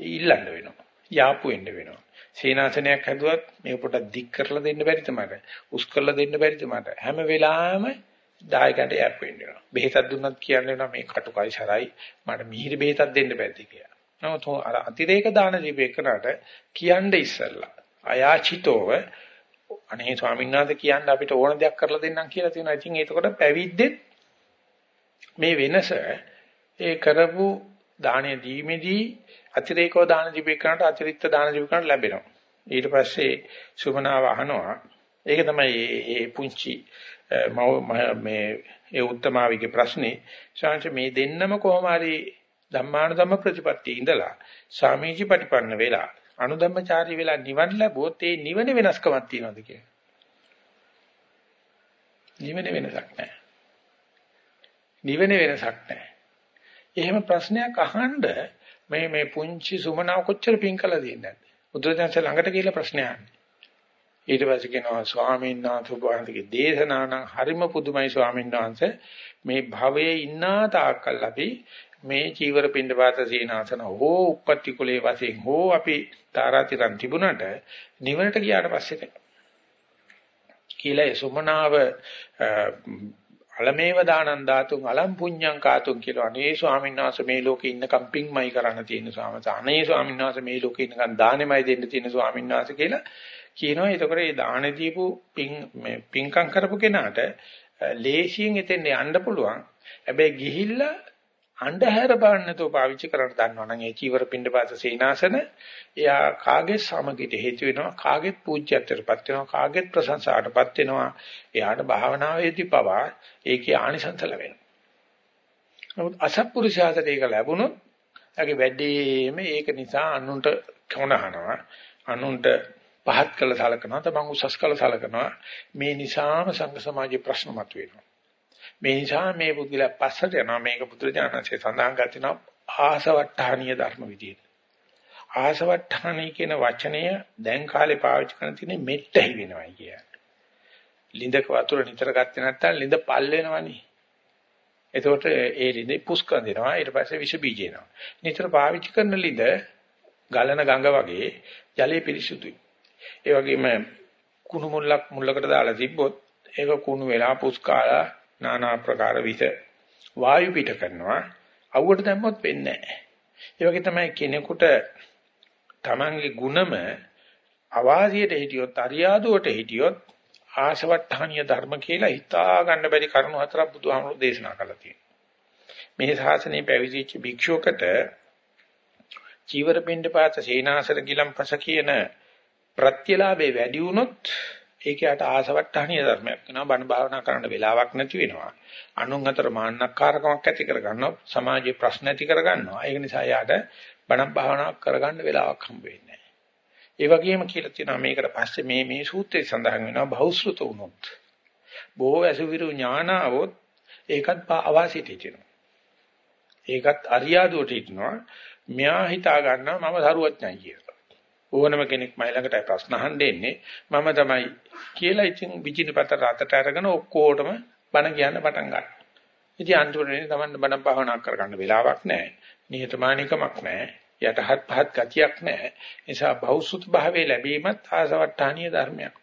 [SPEAKER 1] ඉල්ලන්න වෙනවා. යාපු වෙන්න වෙනවා. සීනාසනයක් හැදුවත් මේක පොඩ්ඩක් දික් කරලා දෙන්න බැරිද මට? උස් කරලා දෙන්න බැරිද මට? හැම වෙලාවෙම දායකයන්ට යක් වෙන්න වෙනවා. බෙහෙතක් දුන්නත් කියන්නේ වෙනවා මේ කටුකයි සරයි මට මිහිරි බෙහෙතක් දෙන්න බැරිද කියලා. නමුත් අර අතිරේක දාන දීපේකනට කියන්නේ ඉස්සල්ලා අයාචිතෝව අනේ ස්වාමීන් වහන්සේ කියන්න අපිට ඕන දෙයක් කරලා දෙන්නම් කියලා තියෙනවා. ඉතින් ඒකකොට පැවිද්දෙත් මේ වෙනස ඒ කරපු දාණය දීමේදී අතිරේකව දාන දීපේකනට අතිරික්ත දාන දීපේකනට ලැබෙනවා. ඊට පස්සේ සුමනාව අහනවා. ඒක තමයි මේ පුංචි මේ ඒ උත්තමාවිගේ ප්‍රශ්නේ ශාංශ මේ දෙන්නම කොහොම හරි ධම්මානුධම්ම ප්‍රතිපත්තිය ඉඳලා සාමීචි ප්‍රතිපන්න වෙලා අනුධම්මචාරී වෙලා නිවන් ලැබුවොත් ඒ නිවන වෙනස්කමක් තියනවාද කියලා. නිවන වෙනසක් නැහැ. නිවන වෙනසක් නැහැ. එහෙම ප්‍රශ්නයක් අහන්න මේ මේ පුංචි සුමනාව කොච්චර පිං කළා දෙන්නේ නැද්ද? බුදුරජාණන් ළඟට ගිහිල්ලා ප්‍රශ්න අහන්නේ. ඊට පස්සේ කියනවා ස්වාමීන් වහන්සේ වහන්සේගේ දේශනා නම් හරිම පුදුමයි ස්වාමීන් වහන්සේ. මේ භවයේ ඉන්නා තාක්කල් අපි මේ චීවර පින්ඩපාත සීනාසන හෝ උප්පත්ති කුලේ වශයෙන් හෝ අපි තාරාතිරන් තිබුණට නිවනට ගියාට පස්සේ කියලා සුමනාව අලමේව දානන් දාතුන් අලම් පුඤ්ඤං කාතුන් කියලා අනේ ස්වාමීන් වහන්සේ මේ ලෝකේ ඉන්නකම් පිංමයි කරන්න තියෙන ස්වාමීන් වහන්සේ අනේ ස්වාමීන් වහන්සේ මේ ලෝකේ ඉන්නකම් දානෙමයි දෙන්න තියෙන ස්වාමීන් වහන්සේ කියලා කියනවා. එතකොට මේ දාන දීපු පිං මේ පිංකම් කරපු කෙනාට ලේසියෙන් එතෙන් යන්න පුළුවන්. හැබැයි ගිහිල්ලා අන්ධහැර බලන්න නැතුව පාවිච්චි කරන්න දන්නවා නම් ඒ චීවර පින්ඩපාත සීනාසන එයා කාගේ සමගිට හේතු වෙනවා? කාගේ පූජ්‍යත්වයටපත් වෙනවා? කාගේ ප්‍රශංසාටපත් වෙනවා? එයාට භාවනාවේදී පවා ඒකේ ආනිසංස ලැබෙනවා නමුත් අසත්පුරුෂයාට ඒක ලැබුණොත් එයාගේ වැඩිම ඒක නිසා අනුන්ට කොනහනවා අනුන්ට පහත් කළ සලකනවා තමන් උසස් කළ සලකනවා මේ නිසාම සංඝ සමාජයේ ප්‍රශ්න මතුවෙනවා මේ නිසා මේ පුද්ගලයා පස්සට යනවා මේක පුදුරජානන්සේ සඳහන් කරනවා ආසවට්ටහනීය ධර්ම විදියට ආසවට්ටහනී කියන වචනය දැන් කාලේ පාවිච්චි කරන තියෙන්නේ මෙට්ටහි වෙනවයි කිය. ලිඳක වතුර නිතර ගත්තේ නැත්නම් ලිඳ පල් වෙනවනේ. එතකොට ඒ ලිඳේ පුස්කන් දෙනවා ඊට පස්සේ විස බීජ එනවා. නිතර පාවිච්චි කරන ලිඳ ගලන ගඟ වගේ ජලයේ පිරිසුදුයි. ඒ වගේම කුණු මුල්ලක් මුල්ලකට දාලා තිබ්බොත් ඒක කුණු වෙලා පුස්කාලා নানা ආකාර විස වායු පිට කරනවා. අවුවට දැම්මොත් වෙන්නේ නැහැ. ඒ වගේ තමයි කෙනෙකුට තමන්ගේ ಗುಣම අවාසියට හිටියොත් අරියාදුවට හිටියොත් ආශවට්ටානීය ධර්ම කියලා හිතා ගන්න බැරි කරුණු හතරක් බුදුහාමුදුරෝ දේශනා කළා තියෙනවා. මේ ශාසනයේ පැවිදිච්ච භික්ෂුවකට චීවර පින්ඩපාත සේනාසන ගිලම්පස කියන ප්‍රත්‍යලාභේ වැඩි වුණොත් ඒකයට ආසවට්ටහණීය ධර්මයක් වෙනවා. බණ භාවනා කරන්න වෙලාවක් නැති වෙනවා. අනුන් අතර මාන්නක්කාරකමක් ඇති කර ගන්නවා සමාජයේ ප්‍රශ්න ඇති කර ගන්නවා ඒක නිසා යාට බණ භාවනා කරගන්න වෙලාවක් හම්බ වෙන්නේ ඒ වගේම කියලා තියෙනවා මේකට පස්සේ මේ මේ සූත්‍රයේ සඳහන් වෙනවා බහුශෘත වුණොත්. බොහෝ ඇසුවිරු ඥානවොත් ඒකත් අවාසියට හිටිනවා ඒකත් අරියාදුවට හිටිනවා මෙයා හිතා ගන්නවා මම සරුවඥයි කියලා. ඕනම කෙනෙක් මයි ළඟට ප්‍රශ්න අහන්න එන්නේ මම තමයි කියලා ඉතින් විචිනපත රතට අරගෙන ඔක්කොටම බණ කියන්න පටන් ගන්නවා. ඉතින් අන්තිමට තමයි බණ භාවනා කරගන්න වෙලාවක් නැහැ. නිහතමානීකමක් නැහැ. යටහත් පහත් ගතියක් නැහැ. නිසා බෞසුත භාවයේ ලැබීමත් ආසවට්ටානීය ධර්මයක්.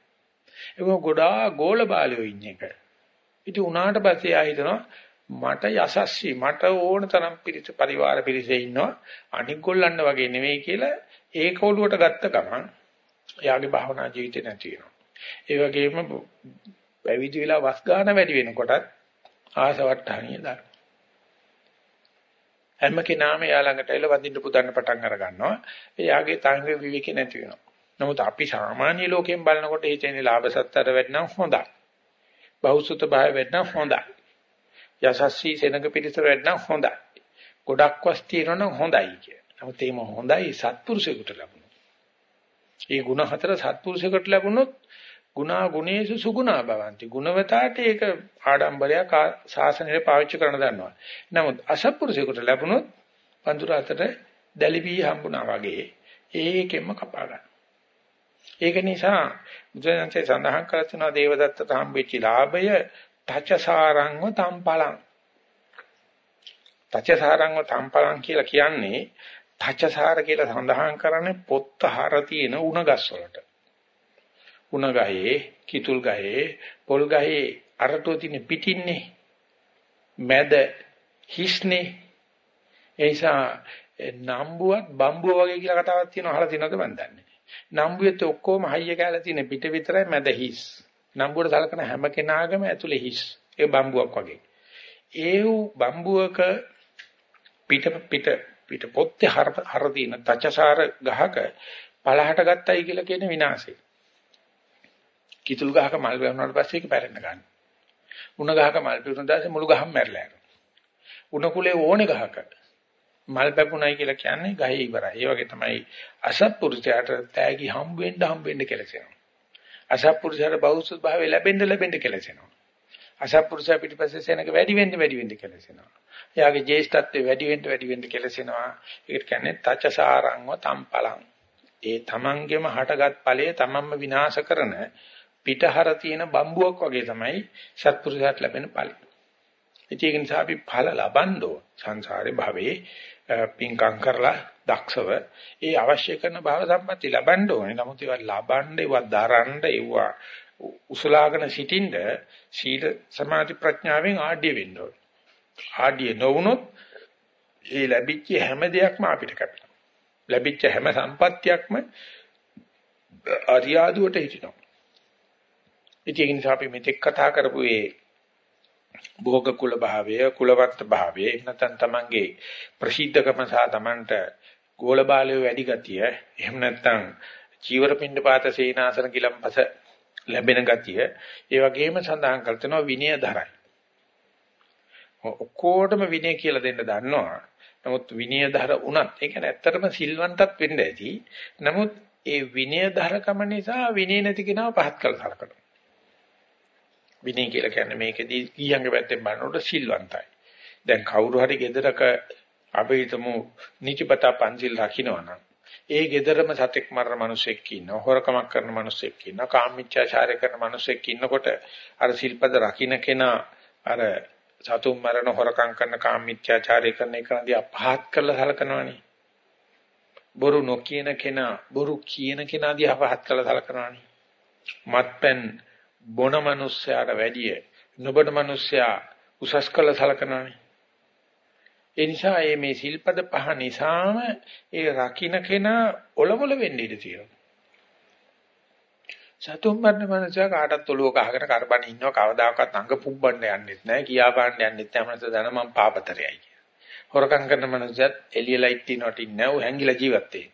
[SPEAKER 1] ඒක ගොඩාක් ගෝල බාලයෝ ඉන්න එක. ඉතින් උනාට පස්සේ ආ හිතනවා මට යසස්සි මට ඕන තරම් පිරිස පරිවාර පිරිසේ ඉන්නවා අනික් ගොල්ලන්න වගේ නෙවෙයි කියලා ඒක ඔළුවට ගත්ත ගමන් එයාගේ භාවනා ජීවිතේ නැති වෙනවා. ඒ වගේම පැවිදි වෙලා වස් ගන්න වැඩි වෙනකොටත් ආසවට්ටහනිය දාන. හැම කෙනාම එයා ළඟට එල වදින්න පුදන්න පටන් අර ගන්නවා. එයාගේ තංග විවේක නැති වෙනවා. නමුත් අපි සාමාන්‍ය ලෝකයෙන් බලනකොට හිතෙන්නේ ලාභ සත්තර වෙන්නම් හොඳයි. බහුසුත භාවය වෙන්නම් හොඳයි. යසස්සී සෙනඟ පිටිසර වෙන්නම් හොඳයි. ගොඩක් වස් තියෙනවනම් හොඳයි කිය. නමුත් ඒම හොඳයි සත්පුරුෂයෙකුට ලැබුණොත්. ඒ ಗುಣ හතර සත්පුරුෂයෙකුට ලැබුණොත් ගුණා ගුණේසු සුගුණා භවಂತಿ. ගුණවතාට ඒක ආඩම්බරයක් සාසනයේ පාවිච්චි කරන දන්නවා. නමුත් අසත්පුරුෂයෙකුට ලැබුණොත් වඳුර අතර දැලිවි හම්බුණා වගේ ඒකෙම කපා ගන්න. ඒක නිසා බුදුරජාණන්සේ සඳහන් කළ තියෙනවා දේවදත්තට හම්බෙච්ච ලාභය තචසාරංව තම්පලං. තචසාරංව තම්පලං කියලා කියන්නේ තචසාර කියලා සඳහන් කරන්නේ පොත්ත හර තියෙන උණ ගස් වලට. උණ ගහේ, කිතුල් ගහේ, පොල් ගහේ අරටුව තියෙන පිටින්නේ මැද හිස්නේ. ඒ නිසා නම්බුවත් බම්බුව වගේ කියලා කතාවක් තියෙනවා අහලා තියෙනවද මන් දන්නේ නම්බුවෙත් ඔක්කොම හයිය කැලා තියෙන පිට විතරයි මැද හිස්. නම්බුවට සලකන හැම කෙනාගම ඇතුලේ හිස්. ඒ බම්බුවක් වගේ. ඒ බම්බුවක පිට පිට පිට පොත්තේ හර හර දින තචසාර ගහක පළහට ගත්තයි කියලා කියන විනාශය. කිතුල් ගහක මල් වැවුනාට පස්සේ ඒක පැරෙන්න ගන්න. උණ ගහක මල් පිරුණ දාසේ මුළු ගහම මැරලා යනවා. උණ කුලේ ඕනේ ගහක මල් පැපුණයි කියලා කියන්නේ ගහේ ඉවරයි. ඒ වගේ තමයි අසත්පුරුෂයාට තෑගි හම්බ වෙන්න හම්බ වෙන්න කෙලසෙනවා. අසත්පුරුෂයාට බෞද්ධ භාවය ලැබෙන්න ලැබෙන්න කෙලසෙනවා. අසත්පුරුෂයා පිටිපස්සේ සෙනඟ වැඩි වෙන්න වැඩි වෙන්න කෙලසෙනවා. එයාගේ ජේෂ්ඨත්වය වැඩි වෙන්න වැඩි වෙන්න කෙලසෙනවා. ඒකට කියන්නේ තචසාරංව තම්පලං. ඒ තමන්ගෙම හටගත් ඵලය තමන්ම විනාශ කරන පිටහර තියෙන බම්බුවක් වගේ තමයි සත්පුරුෂයාට ලැබෙන ඵලය. ඒක නිසා අපි ඵල ලබන්නෝ සංසාරේ භවයේ පින්කම් කරලා දක්ෂව ඒ අවශ්‍ය කරන භව සම්පatti ලබන්න ඕනේ. නමුත් ඒවා ලබන්න ඒවා දරන්න ඒවා උසලාගෙන සිටින්න සීල සමාධි ප්‍රඥාවෙන් ආඩ්‍ය වෙන්න ඕනේ. ආඩ්‍ය නොවුනොත් ඒ ලැබිච්ච හැම දෙයක්ම අපිට කැපෙනවා. ලැබිච්ච හැම සම්පත්තියක්ම අරියාදුවට හිටිනවා. ඉතින් ඒ නිසා අපි මෙතෙක් කතා කරපු මේ භෝග කුල භාවය, කුලවත් භාවය, නැත්නම් තමන්ගේ ප්‍රසිද්ධකම සහ තමන්ට ගෝල බාලය වැඩි ගතිය, එහෙම නැත්නම් චීවර පින්ඩ පාත සේනාසන කිලම්පස ලැබෙන ගතිය ඒ වගේම සඳහන් කර තියෙනවා විනය ධරයි. ඔක්කොටම විනය කියලා දෙන්න දන්නවා. නමුත් විනය ධර උනත් ඒ කියන්නේ ඇත්තටම සිල්වන්තත් වෙන්න ඇති. නමුත් ඒ විනය ධරකම නිසා විනය නැති කෙනාව පහත් කළ සලකනවා. විනය කියලා කියන්නේ මේකෙදී ඊයන්ගේ පැත්තෙන් බලනකොට සිල්වන්තයි. දැන් කවුරු හරි ගෙදරක අපි හිතමු නිතිපතා පන්සිල් රකින්නවා ඒ gederම සතෙක් මරන මිනිසෙක් ඉන්නවා. හොරකමක් කරන මිනිසෙක් ඉන්නවා. කාමීච්ඡාචාරය කරන මිනිසෙක් ඉන්නකොට අර සිල්පද රකින්න කෙනා අර සතුන් මරන හොරකම් කරන කාමීච්ඡාචාරය කරන එක නදී අපහාත් කරලා සලකනවනේ. බොරු නොකියන කෙනා බොරු කියන කෙනා දිහා අපහාත් කරලා සලකනවනේ. මත්පැන් බොන මිනිස්සයාට වැඩිය නොබන මිනිස්සයා උසස් කරලා සලකනවනේ. ඒ නිසා මේ මේ සිල්පද පහ නිසාම ඒ රකින්න කෙනා ඔලොමල වෙන්න ඉඩ තියෙනවා. සතුම් මරණ මනසක කාටත් ඔලුව කහකට කරබන් ඉන්නව කවදාකවත් අංග පුබ්බන්න යන්නෙත් නැහැ කියා පාන්න යන්නෙත් නැහැ මනස දන මම පාපතරයයි කිය. හොරකම් කරන මනුස්සයත් එළිය ලයිට් තිනවට ඉන්නේ නැහැ. හැංගිලා ජීවත් වෙන්නේ.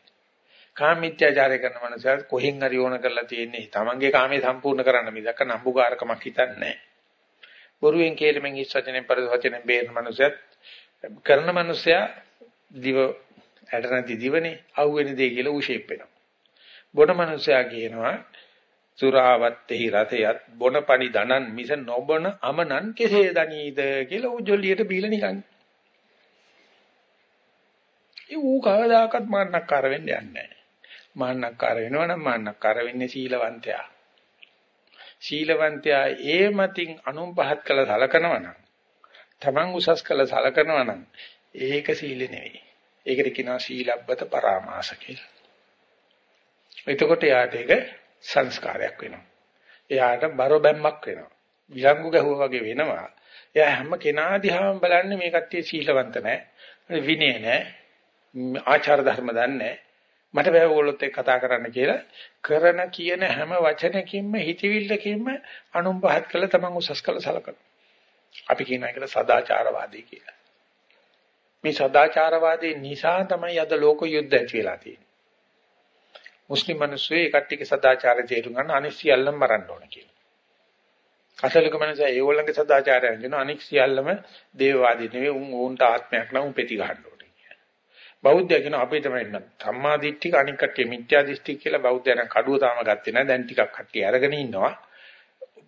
[SPEAKER 1] කාම මිත්‍යාචාරය කරන මනුස්සයත් කොහෙන් හරි ඕන කරලා තියෙන්නේ. තමන්ගේ කාමයේ සම්පූර්ණ කරන්න මිසක නම්බුකාරකමක් හිතන්නේ නැහැ. බොරුවෙන් කේලමෙන් හිස් වචනෙන් පරිස වචනෙන් බේරන මනුස්සයත් කරන මනුස්සයා දිව ඇට නැති දිවනේ අහුවෙන දේ කියලා ඌ ෂේප් වෙනවා. බොන මනුස්සයා කියනවා සුරාවත්තේහි රතයත් බොන පණි දනන් මිස නොබන අමනන් කෙසේ දනීද කියලා ඌ ජොලියට බීලා නිකන්. ඒ ඌ කවදාකවත් මාන්නක්කාර වෙන්න යන්නේ නැහැ. මාන්නක්කාර වෙනවනම් මාන්නක්කාර වෙන්නේ සීලවන්තයා. සීලවන්තයා ඒ මතින් අනුන් පහත් කළ සලකනවා නම් තමන් උසස් කළ සලකනවා නම් ඒක සීල නෙවෙයි. ඒකට කියනවා සීලබ්බත පරාමාස කියලා. එතකොට යාට ඒක සංස්කාරයක් වෙනවා. එයාට බර බැම්මක් වෙනවා. විලංගු ගැහුවා වගේ වෙනවා. එයා හැම කෙනා දිහාම බලන්නේ මේ කට්ටිය සීලවන්ත නැහැ. විනය නැහැ. ආචාර ධර්ම දන්නේ නැහැ. මට බෑ ඕගොල්ලොත් එක්ක කතා කරන්න කියලා කරන කියන හැම වචනකින්ම හිතවිල්ලකින්ම අනුන් පහත් කළ තමන් උසස් කළ සලකන. අපි කියන එකට සදාචාරවාදී කියලා. මේ සදාචාරවාදී නිසා තමයි අද ලෝක යුද්ධ ඇති වෙලා තියෙන්නේ. මුස්ලිම් මිනිස්සු ඒ කට්ටියගේ සදාචාරය තේරුම් ගන්න අනිත් සියල්ලම මරන්න ඕන කියලා. කතෝලික මිනිස්සු ඒගොල්ලන්ගේ සදාචාරය කියන අනිත් සියල්ලම දේවවාදී නෙවෙයි උන් උන්ට ආත්මයක් නම් උන් පෙති ගන්න ඕනේ කියලා. බෞද්ධය කියන අපේ තමයි සම්මා දිට්ඨික අනික් කට්ටිය මිත්‍යා දිට්ඨික කියලා බෞද්ධයන් කඩුව තාම ගත්තේ නැහැ. දැන් ටිකක් කට්ටිය අරගෙන ඉන්නවා.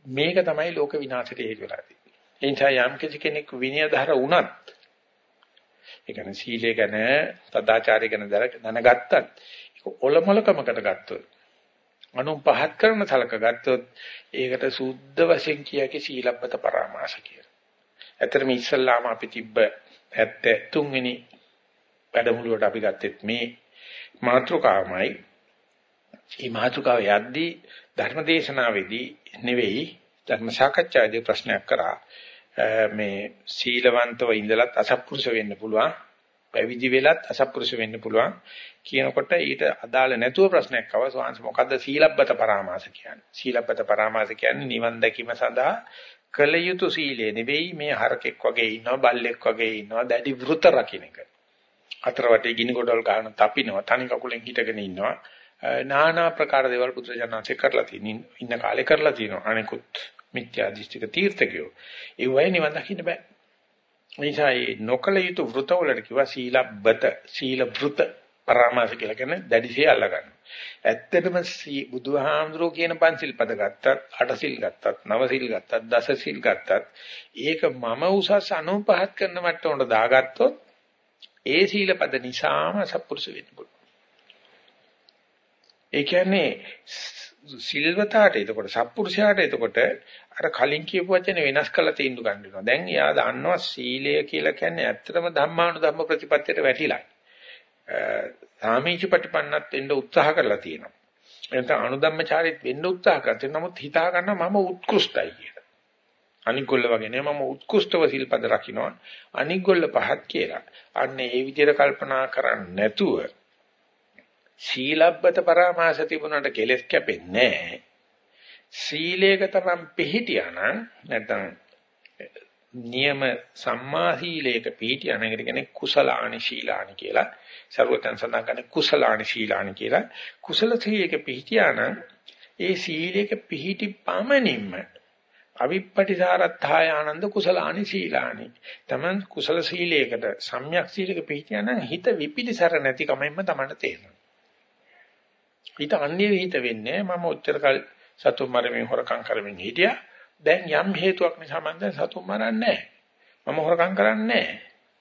[SPEAKER 1] මේක තමයි ලෝක විනාශයට හේතු වෙලා තියෙන්නේ. ඒ නිසා යම් කෙනෙක් විනයධර වුණත් ඒ කියන්නේ සීලය ගැන, සදාචාරය ගැන දැනගත්තත් ඔලොමලකමකට ගත්තොත් අනුන් පහත් කරන තලක ගත්තොත් ඒකට සුද්ධ වශයෙන් කියකි සීලබ්බත පරාමාස කියලා. ඇත්තටම ඉස්සල්ලාම අපි තිබ්බ 73 වෙනි වැඩමුළුවට අපි ගත්තෙත් මේ මාතෘකාවමයි. මේ මාතෘකාව යද්දී ධර්මදේශනාවේදී නෙවෙයි ධර්ම සාකච්ඡාවේදී ප්‍රශ්නයක් කරා මේ සීලවන්තව ඉඳලත් අසත්පුරුෂ වෙන්න පුළුවන්. පැවිදි වෙලත් අසත්පුරුෂ වෙන්න පුළුවන්. කියනකොට ඊට අදාළ නැතුව ප්‍රශ්නයක් ආවා. ස්වාංශ මොකද්ද සීලබ්බත පරාමාස කියන්නේ? සීලබ්බත පරාමාස කියන්නේ නිවන් දැකීම සඳහා කළ යුතු සීලය නෙවෙයි මේ හරකෙක් වගේ ඉන්නවා බල්ලෙක් වගේ ඉන්නවා දැඩි වෘත රකින්න එක. අතර වටේ ගිනි ගොඩවල් ගන්න තපිනවා තනි කකුලෙන් හිටගෙන ඉන්නවා. නානා ප්‍රකාර දේවල් පුත්‍රජනන්සේ කරලා තියෙන ඉන්න කාලේ කරලා තියෙනවා. අනිකුත් මිත්‍යා දෘෂ්ටික තීර්ථකයෝ. ඒ වගේ නිවන් දකින්න බෑ. නිසා මේ නොකල යුතු වෘතවලට කිව්වා සීලබ්බත සීල වෘත පරාමාස කියලා කියන්නේ දැඩිසේ අල්ලගන්න. ඇත්තටම බුදුහාමුදුරුවෝ කියන පන්සිල් පද ගත්තත්, අටසිල් ගත්තත්, නවසිල් ගත්තත්, දසසිල් ගත්තත් ඒක මම උසස් අනුපහත් කරන මට්ටමට දාගත්තොත් ඒ සීලපද නිසාම සත්පුරුෂ වෙන්න පුළුවන්. ඒ කියන්නේ සිල්වතාට එතකොට සත්පුරුෂයාට එතකොට අර කලින් කියපු වචනේ වෙනස් කරලා තීන්දුව ගන්න වෙනවා. දැන් එයා දන්නවා සීලය කියලා කියන්නේ ඇත්තටම ධම්මානුධම්ම ප්‍රතිපත්තියට වැටිලා. සාමීච ප්‍රතිපන්නත් වෙන්න උත්සාහ කරලා තියෙනවා. එතන අනුධම්මචාරීත් වෙන්න උත්සාහ කරත් නමුත් හිතා ගන්නවා මම උත්කෘෂ්ටයි කියලා. අනිගොල්ල වගේ නේ මම උත්කෘෂ්ටව සිල්පද රකින්නවා. අනිගොල්ල පහත් කියලා. අන්න ඒ විදිහට කල්පනා කරන්නේ නැතුව සීලබ්බත පරාමාස තිබුණාට කෙලස් කැපෙන්නේ නැහැ. සීලයක තරම් පිහිටියානම් නැත්නම් නියම සම්මා සීලයක පිහිටියානම් ඒකට කියන්නේ කුසලානි ශීලානි කියලා. ਸਰවතන් සඳහන් කරන කුසලානි ශීලානි කියලා. කුසල සීලයක පිහිටියානම් ඒ සීලයක පිහිටි පමණින්ම අවිප්පටිසාරත්ථාය ආනන්ද කුසලානි සීලානි. Taman කුසල සීලයකට සම්‍යක් සීලයක පිහිටියානම් හිත විපිලිසර නැති කමෙන්ම Tamanට තේරෙනවා. හිත අන්‍ය විහිිත වෙන්නේ මම ඔච්චර කල් සතුන් මරමින් හොරකම් කරමින් හිටියා. දැන් යම් හේතුවක් නිසා මම දැන් සතුන් මරන්නේ මම හොරකම් කරන්නේ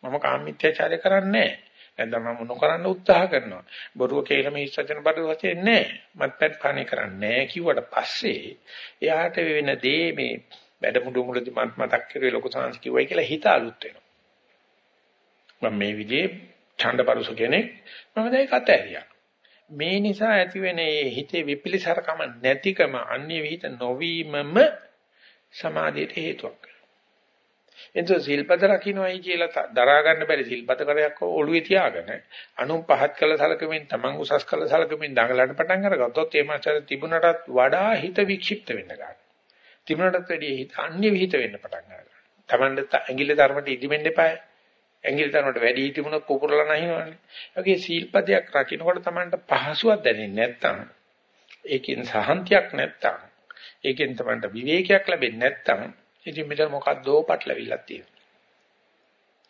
[SPEAKER 1] මම කාමීත්‍යචාරය කරන්නේ නැත්නම් මම නොකරන්න උත්සාහ කරනවා. බොරුව කේලම හිස්සචන බඩු වශයෙන් නෑ. මත්පැත් පානේ කරන්නේ කිව්වට පස්සේ එයාට වෙන දේ මේ වැඩමුළු මුලදී මත් මතක් කරුවේ ලොකු සංස් කිව්වයි කියලා හිත අලුත් වෙනවා. මම මේ විදිහේ ඡණ්ඩපරුස කෙනෙක් මම දැන් කත ඇරියා. මේ නිසා ඇතිවෙන මේ හිතේ විපිලිසරකම නැතිකම අන්‍ය විහිිත නොවීමම සමාධියට හේතුවක්. එතකොට සිල්පද රකින්නයි කියලා දරා ගන්න බැරි සිල්පද කරයක් ඔළුවේ තියාගෙන අනුන් පහත් කළ සලකමින් තමන් උසස් කළ සලකමින් දඟලන්න පටන් අරගත්තොත් ඒ මාචර තිබුණටත් වඩා හිත වික්ෂිප්ත වෙන්න ගන්නවා. තිබුණටත් වැඩිය හිත අන්‍ය විහිිත වෙන්න පටන් ගන්නවා. තමන්ට ඇඟිල්ල ධර්මයට ඉදිමෙන්න එපායි. ඇඟිලි තරමට වැඩි තිබුණොත් පුපුරලා නැහිනවනේ. ඒකේ සීල්පදයක් රකින්නකොට Tamanට පහසුවක් දැනෙන්නේ නැත්තම් ඒකෙන් සහන්තියක් නැත්තම් ඒකෙන් Tamanට විවේකයක් ලැබෙන්නේ නැත්තම් ඉතින් මෙතන මොකක්දෝ පටලවිල්ලක් තියෙනවා.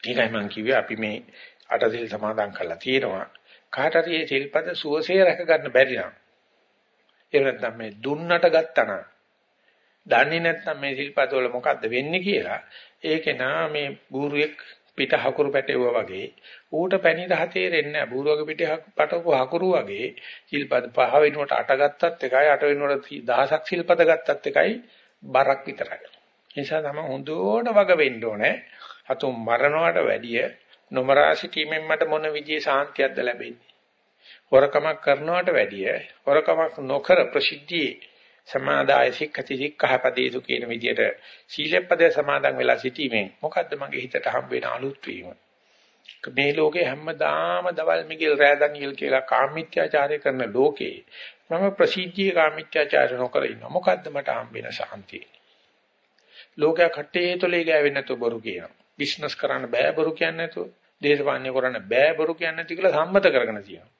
[SPEAKER 1] ඒකයි මම කිව්වේ අපි මේ අටසිල් සමාදන් කරලා තියෙනවා. කාට හරි මේ සිල්පද සුවසේ රැක ගන්න බැරි නම් එහෙම නැත්නම් මේ දුන්නට ගත්තා නම් දන්නේ නැත්නම් මේ සිල්පද වල මොකද්ද වෙන්නේ කියලා ඒකේ නා මේ බූරුවෙක් පිට හකුරු පැටවුවා වගේ ඌට පැණි රහ තේරෙන්නේ නැහැ. බූරුවගේ පිට පටවපු හකුරු වගේ සිල්පද පහ වෙනුවට අට ගත්තත් එකයි අට වෙනුවට දහසක් සිල්පද ගත්තත් එකයි බරක් විතරයි. ඒ නිසා තමයි හොඳට වග වෙන්න ඕනේ. අතුම් මරණවට වැඩිය නොමරා සිටීමෙන් මට මොන විදිහේ සාන්තියක්ද ලැබෙන්නේ? හොරකමක් කරනවට වැඩිය හොරකමක් නොකර ප්‍රසිද්ධියේ සමාදාය සික්ඛති සික්ඛාපදේසු කියන විදිහට සීලපදේ සමාදන් වෙලා සිටීමෙන් මොකද්ද මගේ හිතට හම්බ වෙන අලුත් වීම? මේ ලෝකේ හැමදාම දවල් මිගිල් රෑදන්ියල් කියලා කාමීත්‍යාචාරය කරන ලෝකේ මම ප්‍රසිද්ධියේ කාමීත්‍යාචාරය නොකර ඉන්න මොකද්ද මට හම්බ වෙන සාන්තිය? ලෝකයා කට්ටේ තොලේ ගෑවෙන්නේ නැතුව බොරු කියනවා. බිස්නස් කරන්න බෑ බොරු කියන්නේ නැතුව. දේශපාලනය කරන්න බෑ බොරු කියන්නේ නැති කියලා සම්මත කරගෙන තියෙනවා.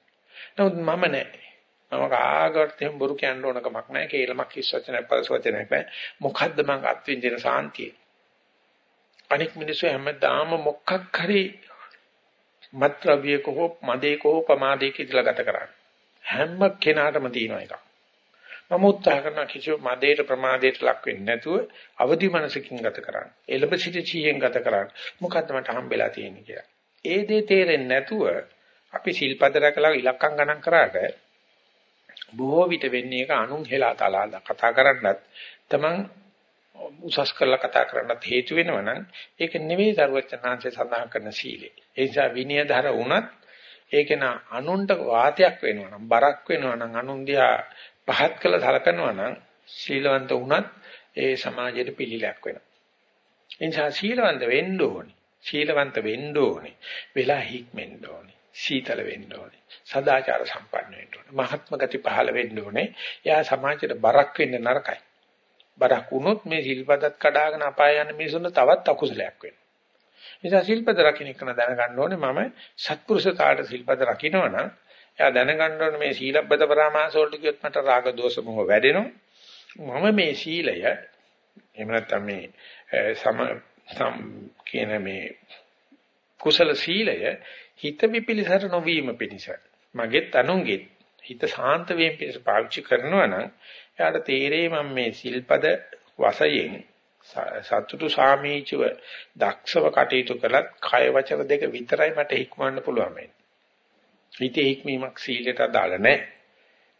[SPEAKER 1] නමුත් මම නෑ. මම කාගවත් එහෙම බොරු කියන්න ඕන කමක් නැහැ. කේලමක් හිස් වචනයක් පරස වචනයක් නැහැ. මොකද්ද මං අත්විඳින සාන්තිය? අනික් මිනිස්සු හැමදාම මොකක් හරි මත්ද්‍රව්‍යක හෝ මදේක හෝ පමාදේක ඉඳලා ගත කරන්නේ. හැම කෙනාටම තියෙන එකක්. මම උත්සාහ කරන කිසිම මදේට ප්‍රමාදයට ලක් වෙන්නේ නැතුව අවදි මනසකින් ගත කරන්න. එළඹ සිට චීයෙන් ගත කරන්න. මොකද්ද මට හම්බෙලා තියෙන්නේ කියලා. ඒ දේ තේරෙන්නේ නැතුව අපි සිල්පද රැකලා ඉලක්කම් ගණන් කරාට බොහෝ විට වෙන්නේ ඒක අනුන් හෙලා තලා කතා කරන්නත් තමන් උසස් කරලා කතා කරන්නත් හේතු වෙනවා නම් ඒක නෙවෙයි දරුවචනාංශය සඳහන් කරන සීලය. ඒ නිසා විනයධර වුණත් ඒක නා අනුන්ට වාතයක් වෙනවා නම් බරක් වෙනවා නම් අනුන් දිහා පහත් කළ සලකනවා නම් සීලවන්ත වුණත් ඒ සමාජයට පිළිලයක් වෙනවා. ඒ නිසා සීලවන්ත වෙන්න ඕනේ. සීලවන්ත වෙන්න ඕනේ. වෙලා හික්මෙන්න ඕනේ. සීතල වෙන්න ඕනේ. සදාචාර සම්පන්න වෙන්න ඕනේ. මහත්ම ගති පහළ වෙන්න ඕනේ. එයා සමාජයට බරක් වෙන්න නරකයි. බරක් වුණොත් මේ සිල්පදත් කඩාගෙන අපාය යන මිනිසුන්ට තවත් අකුසලයක් වෙනවා. නිසා සිල්පද රකින්න එක දැනගන්න ඕනේ මම සත්පුරුෂතාවට සිල්පද රකින්නවනම් එයා දැනගන්න ඕනේ මේ සීලබ්බත පරාමාස වලට කියොත් මට රාග දෝෂ මොහ වැඩෙනවා. මම මේ සීලය එහෙම නැත්නම් මේ සම සම් කියන මේ කුසල සීලය හිත විපිලිසර නොවීම පිණිස මගෙත් අනුන්ගෙත් හිත සාන්ත වීම පිණිස පාවිච්චි කරනවා නම් එයාට තේරෙයි මම මේ සිල්පද වශයෙන් සතුටු සාමීචව දක්ෂව කටයුතු කළත් කය වචන දෙක විතරයි මට හික්මවන්න පුළුවන් වෙන්නේ. හිතේ හික්මීමක් සීලයට අදාළ නැහැ.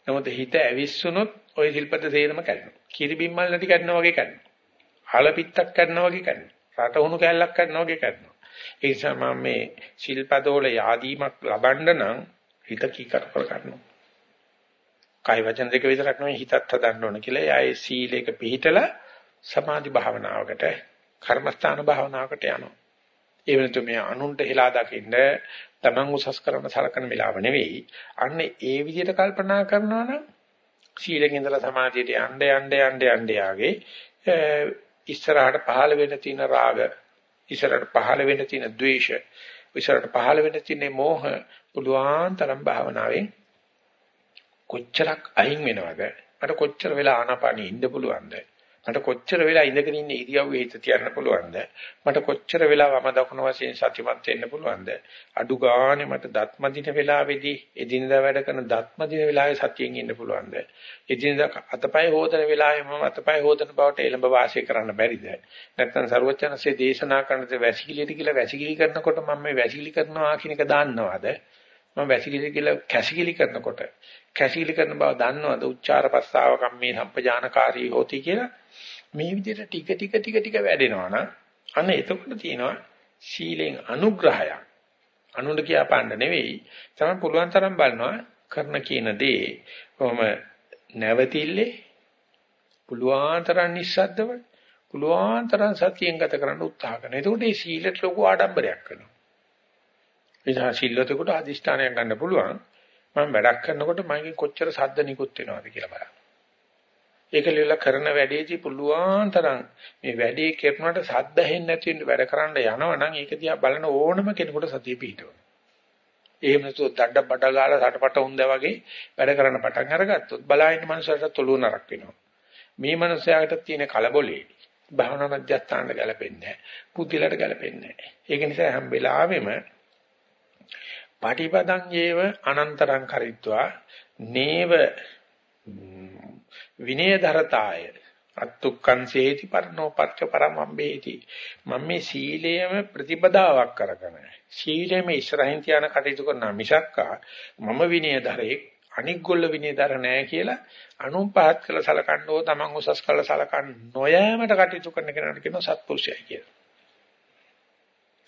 [SPEAKER 1] නමුත් හිත ඇවිස්සුනොත් ওই සිල්පද තේරම කරනවා. කිරිබිම්මල් නැටි කරනවා වගේ කරනවා. හල පිටක් කරනවා වගේ කරනවා. රටහුණු කැල්ලක් කරනවා වගේ කරනවා. ඒ නිසා මම මේ සිල්පදවල yaadීමක් ලබන්න නම් හිත කීකර කර ගන්නවා. කාය වචන දෙක විතරක් නෙවෙයි හිතත් හදන්න ඕන කියලා. එයා සීලයක පිළිහිටලා සමාධි භාවනාවකට, කර්මස්ථාන භාවනාවකට යනවා. ඒ වෙනතු මේ අනුන්ට හෙලා දකින්න තමන් උසස් කරන සලකන වෙලාව නෙවෙයි. අන්න ඒ විදිහට කල්පනා කරනවා නම් සීලෙන් ඉඳලා සමාධියට යන්න යන්න යන්න යන්න යාගේ ඉස්සරහට පහළ වෙන්න තියෙන රාග, ඉස්සරහට පහළ වෙන්න තියෙන ද්වේෂ, ඉස්සරහට පහළ වෙන්න තියෙන මෝහ පුළුවන් තරම් භාවනාවෙන් කොච්චරක් අයින් වෙනවද? මට කොච්චර වෙලා ආනාපානෙ ඉන්න පුළුවන්ද? මට කොච්චර වෙලා ඉඳගෙන ඉන්න ඉරියව්වේ හිත තියන්න පුළුවන්ද? මට කොච්චර වෙලා වම දකුණ වශයෙන් සතිමත් වෙන්න පුළුවන්ද? අඩු ගානේ මට දත්ම දින වෙලාවේදී එදිනදා වැඩ කරන දත්ම දින වෙලාවේ සතියෙන් ඉන්න පුළුවන්ද? එදිනදා අතපය හොදන වෙලාවේ මම අතපය හොදන බවට එළඹ වාසය කරන්න බැරිද? නැත්නම් ਸਰවඥන්සේ දේශනා කරන දේ වැසිකිළියට කියලා වැසිකිලි කරනකොට මම මේ වැසිකිලි කරනවා කියන එක දාන්නවද? මම වැසිකිලි කියලා කැසිකිලි කරනකොට කැසිකිලි කරන බව දන්නවද? උච්චාර පස්සාව කම්මේ සම්පජානකාරී හොති කියලා මේ විදිහට ටික ටික ටික ටික වැඩෙනවා නම් අන්න එතකොට තියෙනවා සීලෙන් අනුග්‍රහයක්. අනුන්ට කියපාන්න නෙවෙයි. තමයි පුළුවන් තරම් බලනවා කරන කියන දේ කොහොම නැවතිල්ලේ පුළුවන් තරම් නිස්සද්දව පුළුවන් තරම් සතියෙන් ගත කරන්න උත්සාහ කරනවා. එතකොට මේ සීලට ලොකු ආඩම්බරයක් වෙනවා. එදා සිල්ලතෙකුට අදිෂ්ඨානයක් ගන්න පුළුවන්. මම වැඩක් කරනකොට මගේ කොච්චර සද්ද නිකුත් වෙනවද කියලා බලන්න. ඒක ලියලා කරන වැඩේදී පුළුවන් තරම් මේ වැඩේ කරනකොට සද්ද හෙන්නේ නැති වෙන්න වැඩ කරන්න යනවනම් ඒක දිහා බලන ඕනම කෙනෙකුට සතිය පිහිටවන. එහෙම නැතුව දඩ බඩ ගාලා සටපට උන්දා වගේ වැඩ කරන්න පටන් අරගත්තොත් බලාගෙන මනුස්සයට තොලුව නරක් වෙනවා. මේ මනුස්සයාට තියෙන කලබලේ භාවනා මධ්‍යස්ථානට ගැලපෙන්නේ නැහැ. පුදුලට ගැලපෙන්නේ නැහැ. ඒක නිසා හැම වෙලාවෙම පටිපදං යේව අනන්තරං කරිත්වා නේව විනයධරතාය අත්තුක්කං සේති පරණෝපච්ච පරමම්බේති මම මේ සීලයම ප්‍රතිපදාවක් කරගෙන සීලෙම ඉස්සරහින් තියන කටයුතු කරන මිසක්කා මම විනයධරේ අනික් ගොල්ල විනයධර නැහැ කියලා අනුන් පහත් කළ සලකන්න ඕ තමන් උසස් කළ සලකන්න නොයෑමට කටයුතු කරන කෙනාට කියනවා සත්පුරුෂයයි කියලා.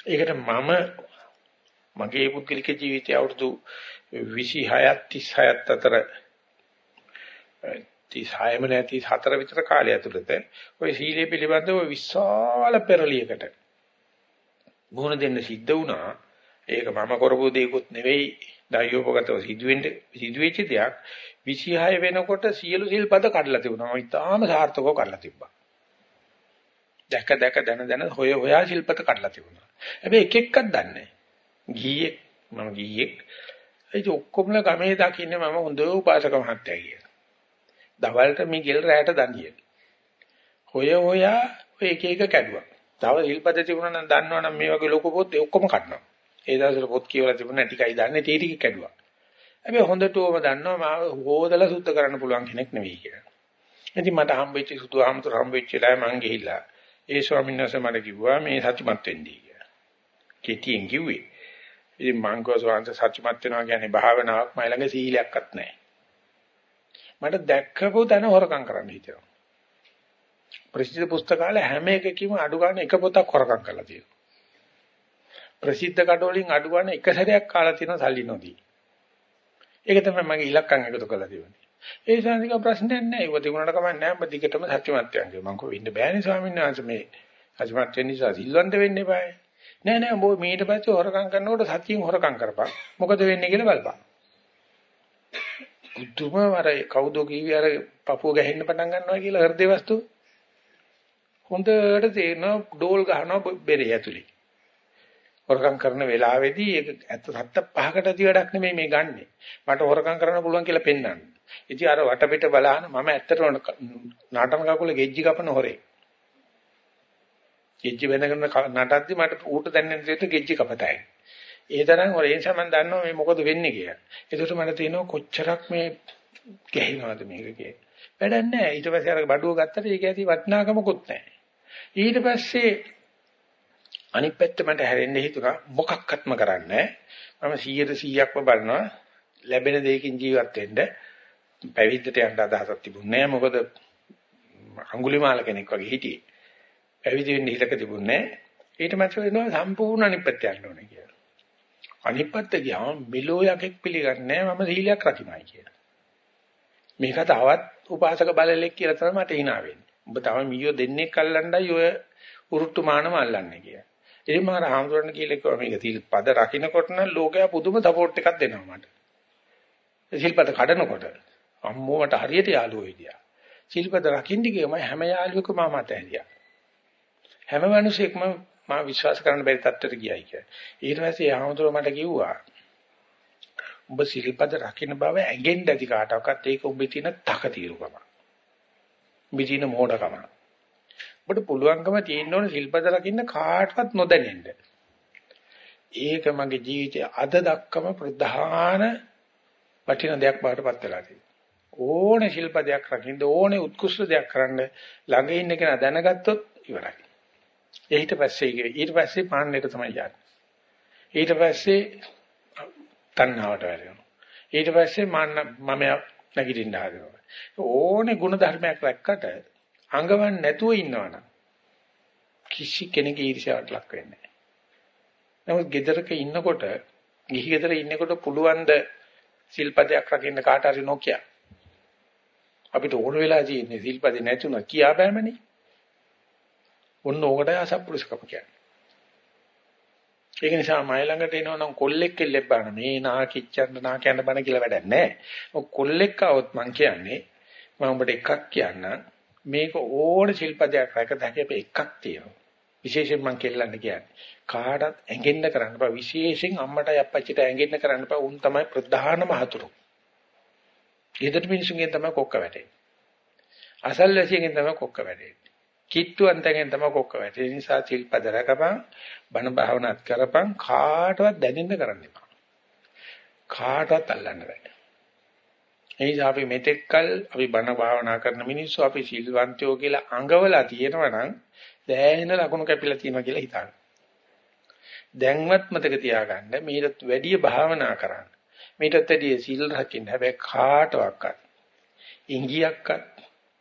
[SPEAKER 1] ඒකට මම මගේ පුද්ගලික ජීවිතය අවුරුදු 26ත් 36ත් අතර 36ම නැති 4 විතර කාලය ඇතුළත ওই සීලය පිළිබඳව විශාල පෙරලියකට මුහුණ දෙන්න සිද්ධ වුණා. ඒක මම කරපු දෙයක්වත් නෙවෙයි දයෝපගතව සිදුවෙන්නේ සිදුවෙච්ච දෙයක් 26 වෙනකොට සියලු සිල්පද කඩලා තිබුණා. මම ඉතාලම සාර්ථකව කඩලා තිබ්බා. දැක දැක දන දන හොය හොයා සිල්පද කඩලා තිබුණා. හැබැයි එක එකක් දන්නේ ගියෙක් මම ගියෙක් ඒ ඔක්කොමල ගමේ දකින්නේ මම හොඳ උපාසක මහත්තයා කියලා. දවල්ට මේ ගෙල් රැයට දණියෙ. හොය හොයා ඔය එක එක කැඩුවා. තව හිල්පද තිබුණා නම් දන්නවනම් මේ වගේ ලොකු පොත් ඔක්කොම කඩනවා. ඒ දවස්වල පොත් කියවලා තිබුණා ටිකයි දන්නේ තී ටික කැඩුවා. හැබැයි හොඳටම දන්නවා මාව හොදලා සුද්ධ කරන්න පුළුවන් කෙනෙක් නෙවෙයි කියලා. ඉතින් මට හම්බෙච්ච සුදු ආමතුර හම්බෙච්ච ලා මං ගිහිල්ලා ඒ ස්වාමීන් වහන්සේ මට කිව්වා මේ සත්‍යමත් වෙන්නයි කියලා. කෙටියෙන් කිව්වේ. ඉතින් මං කෝ ස්වාමීන් සත්‍යමත් වෙනවා කියන්නේ භාවනාවක් මයි ළඟ සීලයක්වත් නැහැ. මට දැක්කපු තැන හොරකම් කරන්න හිතෙනවා. ප්‍රසිද්ධ පුස්තකාල හැම එකකම අඩු ගන්න එක පොතක් හොරකම් කරලා තියෙනවා. ප්‍රසිද්ධ කඩවලින් අඩු ගන්න එක සැරයක් කාලා තියෙන සල්ලි නොදී. ඒක තමයි මගේ ඉලක්කම් එකතු කරලා තියෙන්නේ. ඒ සාන්තික ප්‍රශ්නයක් නැහැ. ඒක තිබුණාට කමක් නැහැ. ඔබ දිගටම සත්‍යමත්යන් කියනවා. මම කෝ ඉන්න බෑනේ ස්වාමීන් වහන්සේ මේ සත්‍යමත් වෙන්න නිසා සිල්වන්ත වෙන්න එපායි. නෑ නෑ ඔබ මීට පස්සේ හොරකම් කරනකොට සතියෙන් හොරකම් කරපන්. මොකද වෙන්නේ කියලා බලපන්. බුදුම වර කවුද කිව්වේ? අර පපුව ගැහෙන්න පටන් ගන්නවා කියලා හෘද වස්තු. හොඳට තේරෙනවා ඩෝල් ගහනවා බෙරේ ඇතුලේ. හොරකම් කරන වෙලාවේදී ඒක ඇත්ත සත්ත පහකට ඇති වැඩක් නෙමෙයි මේ ගන්නෙ. මට හොරකම් කරන්න පුළුවන් කියලා පෙන්වන්න ඉතින් අර වටපිට බලහන මම ඇත්තටම නාටන කකුල ගෙජ්ජි කපන හොරේ. ගෙජ්ජි වෙනකන් නටද්දි මට ඌට දැනෙන දෙයට ගෙජ්ජි කපතයි. ඒ තරම් හොර ඒ නිසා මම දන්නවා මේ මොකද වෙන්නේ කියලා. ඒකට මට තියෙනවා කොච්චරක් මේ ගැහිනවද මේක කියලා. වැඩක් නැහැ. ඊට පස්සේ අර බඩුව ගත්තට ඒක ඇති වටිනාකමකුත් නැහැ. ඊට පස්සේ අනිත් පැත්ත මට හැරෙන්න හිතුණා මොකක්වත්ම කරන්නේ මම 100ට 100ක්ම බලනවා ලැබෙන දෙයකින් ජීවත් වෙන්න පැවිද්දට යන්න අදහසක් තිබුණේ නැහැ මොකද අඟුලිමාල කෙනෙක් වගේ හිටියේ පැවිදි වෙන්න හිතක තිබුණේ ඊට මට වෙනවා සම්පූර්ණ අනිත් පැත්ත යන්න ඕනේ කියලා අනිත් පැත්ත ගියාම මිලෝ යකෙක් පිළිගන්නේ මම සීලයක් රකින්නයි කියලා. මේක තවත් උපාසක බලලෙක් කියලා තමයි මට hina වෙන්නේ. ඔබ තව මීයෝ දෙන්නෙක් අල්ලන්නයි ඔය උරුට්ටු මානම අල්ලන්නේ කියලා. ඉතින් මම රාමතුරන් කියලා කිව්වා මේක සීල් පද රකින්නකොට නම් ලෝකයා පුදුම සපෝට් එකක් දෙනවා මට. සීල්පද කඩනකොට අම්මෝ මට හරියට යාළුවෝ හිටියා. සීල්පද රකින්න ගියම හැම යාළුවෙකුම මට ඇරියා. හැම මිනිසෙක්ම මම විශ්වාස කරන්න බැරි තත්ත්වයට ගියයි කියලා. ඊට පස්සේ ආමතුරු මට කිව්වා උඹ සිල්පද රකින්න බව ඇඟෙන්න ඇති කාටවත් ඒක උඹේ තියෙන තකතිරුකම. උඹේ තියෙන මෝඩකම. ඔබට පුළුවන්කම තියෙන්න ඕන සිල්පද රකින්න කාටවත් නොදැනෙන්න. ඒක මගේ ජීවිතයේ අද දක්කම ප්‍රධාන වටින දෙයක් බවට පත් වෙලා තියෙනවා. ඕනේ ශිල්පදයක් රකින්න ඕනේ උත්කෘෂ්ඨ දෙයක් කරන්න ළඟ ඉන්න කෙනා දැනගත්තොත් ඉවරයි. ඊට පස්සේ ඊට පස්සේ පාන්නේට තමයි යන්නේ. ඊට පස්සේ තණ්හාවට වැටෙනවා. ඊට පස්සේ මාන්න මම නැගිටින්න හදනවා. ඕනේ ಗುಣ ධර්මයක් රැක්කට අඟවන්නේ නැතුව ඉන්නවනම් කිසි කෙනෙක් ඊර්ෂ්‍යාවට ලක් වෙන්නේ නැහැ. නමුත් ගෙදරක ඉන්නකොට ගිහි ගෙදර ඉන්නකොට පුළුවන් ද සිල්පදයක් රකින්න කාට හරි නොකිය. අපිට ඕන වෙලා තියෙන්නේ සිල්පද නැතුණ කියා බෑමනේ. ඔන්න ඕකටයි අසත්පුරුෂකම කියන්නේ. ඒක නිසා මයි ළඟට එනවනම් කොල්ලෙක් කෙල්ලෙක් බලන මේ නා කිච්චන්න නා කියන බණ කියලා වැඩක් නැහැ. ඔක් කොල්ලෙක් આવොත් මං කියන්නේ මම ඔබට එකක් කියන්නම්. මේක ඕන ශිල්පදයක් රැක දැකපෙ එකක් තියෙනවා. විශේෂයෙන් මම කෙල්ලන්න කියන්නේ. කාටත් ඇඟෙන්න කරන්න බෑ. විශේෂයෙන් අම්මටයි අප්පච්චිට ඇඟෙන්න කරන්න බෑ. උන් තමයි ප්‍රධානම හතුරු. ඊටට මිනිසුන්ගෙන් තමයි කොක්ක වැටෙන්නේ. අසල්වැසියෙන් තමයි කොක්ක වැටෙන්නේ. කිට්ටුවන්තයෙන් තමයි කොක්ක වැටෙන්නේ. ඒ නිසා ශිල්පද රැකපන්, බණ භාවනාත් කරපන් කාටවත් දැනෙන්න කරන්න එපා. කාටවත් අල්ලන්න බෑ. ඒ නිසා අපි මෙතෙක්කල් අපි බණ භාවනා කරන මිනිස්සු අපි සිල්වන්තයෝ කියලා අඟවලා තියෙනවා නම් දැහැෙන ලකුණු කැපිලා තියෙනවා කියලා හිතන්න. දැන්වත් මතක තියාගන්න මීට වැඩිය භාවනා කරන්න. මීටත් වැඩිය සීල් රකින්න. හැබැයි කාටවත් ඉංගියක්වත්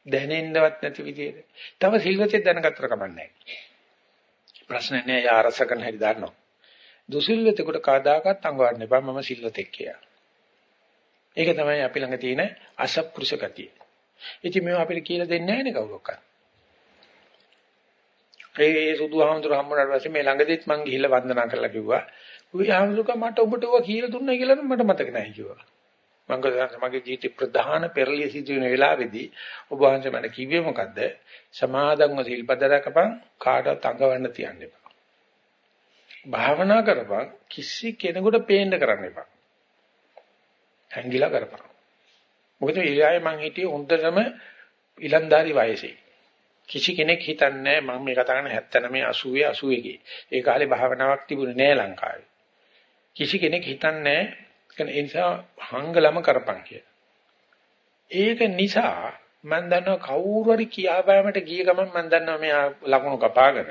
[SPEAKER 1] දැනෙන්නවත් නැති විදිහට. තව සිල්වතේ දැනගත්තර කමන්නේ ප්‍රශ්න නෑ යා අරස කරන හැටි දන්නවා. දුසිල්වතෙකුට කවදාකවත් අඟවන්න එපා මම සිල්වතෙක් කියලා. ඒක තමයි අපි ළඟ තියෙන අසත්පුරුෂ ගතිය. ඉතින් මේව අපිට කියලා දෙන්නේ නැහැ නේ කවුරක්වත්. ඒ සුදු හාමුදුර හම්බුනාට පස්සේ මේ ළඟදිත් මං ගිහිල්ලා වන්දනා කරලා කිව්වා. "උයි හාමුදුරක මට ඔබට ඔවා කියලා දුන්නා කියලා නම් මට මතක නැහැ" කිව්වා. මං ගොඩක් මගේ ජීවිතේ ප්‍රධාන පෙරලිය සිදු වෙන වෙලාවේදී ඔබ වහන්සේ මට කිව්වේ මොකද්ද? සමාදන්ව සිල්පද රැකපන් කාටවත් අඟවන්න තියන්න එපා. භාවනා කරපන් කිසි කෙනෙකුට පේන්න කරන්න එපා. හැංගිලා කරපන්. මොකද ඊළායේ මං හිටියේ හොඳටම ඉලන්දාරි වයසේ. කිසි කෙනෙක් හිතන්නේ මම මේ කතා කරන 79 80 81. ඒ කාලේ භාවනාවක් තිබුණේ නෑ ලංකාවේ. කිසි කෙනෙක් හිතන්නේ ඒ නිසා හංගලම කරපන් කියලා. ඒක නිසා මම දන්නවා කවුරු හරි කියාපෑමට ගිය ගමන් මම දන්නවා මෙයා ලකුණු කපාගෙන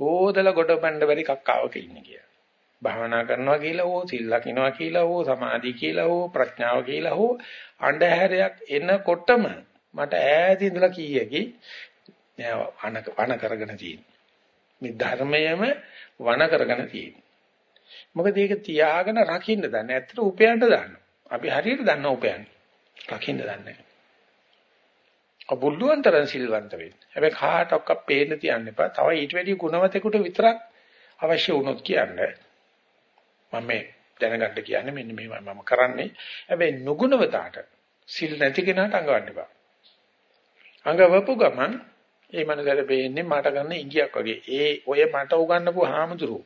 [SPEAKER 1] ඕදල ගොඩ බණ්ඩ බැරි කක්කාවක ඉන්නේ කියලා. භාවනා කරනවා කියලා හෝ සිල් ලකිනවා කියලා හෝ සමාධි කියලා හෝ ප්‍රඥාව කියලා හෝ අන්ධහැරයක් එනකොටම මට ඈතින් ඉඳලා කීයකි වණ වණ කරගෙන තියෙන්නේ. මේ ධර්මයම වණ කරගෙන තියෙන්නේ. මොකද ඒක තියාගෙන රකින්න දන්නේ. ඇත්තට උපයන්න දන්නවා. අපි හරියට දන්න උපයන්නේ. රකින්න දන්නේ නැහැ. අබුල්ලුවන්තරන් සිල්වන්ත වෙන්න. හැබැයි කාටවත් පේන්න තියන්න එපා. තව ඊට වැඩි ගුණවතෙකුට විතරක් අවශ්‍ය වුණොත් කියන්නේ. මම මේ දැනගන්න කියන්නේ මෙන්න මේ මම කරන්නේ. හැබැයි නුගුණවතාට සිල් නැති කෙනාට අඟවන්න එපා. අඟවපු ගමන් ඒ මනසට පේන්නේ මට ගන්න ඉංගියක් වගේ. ඒ ඔය මට උගන්වපු හාමුදුරුවෝ.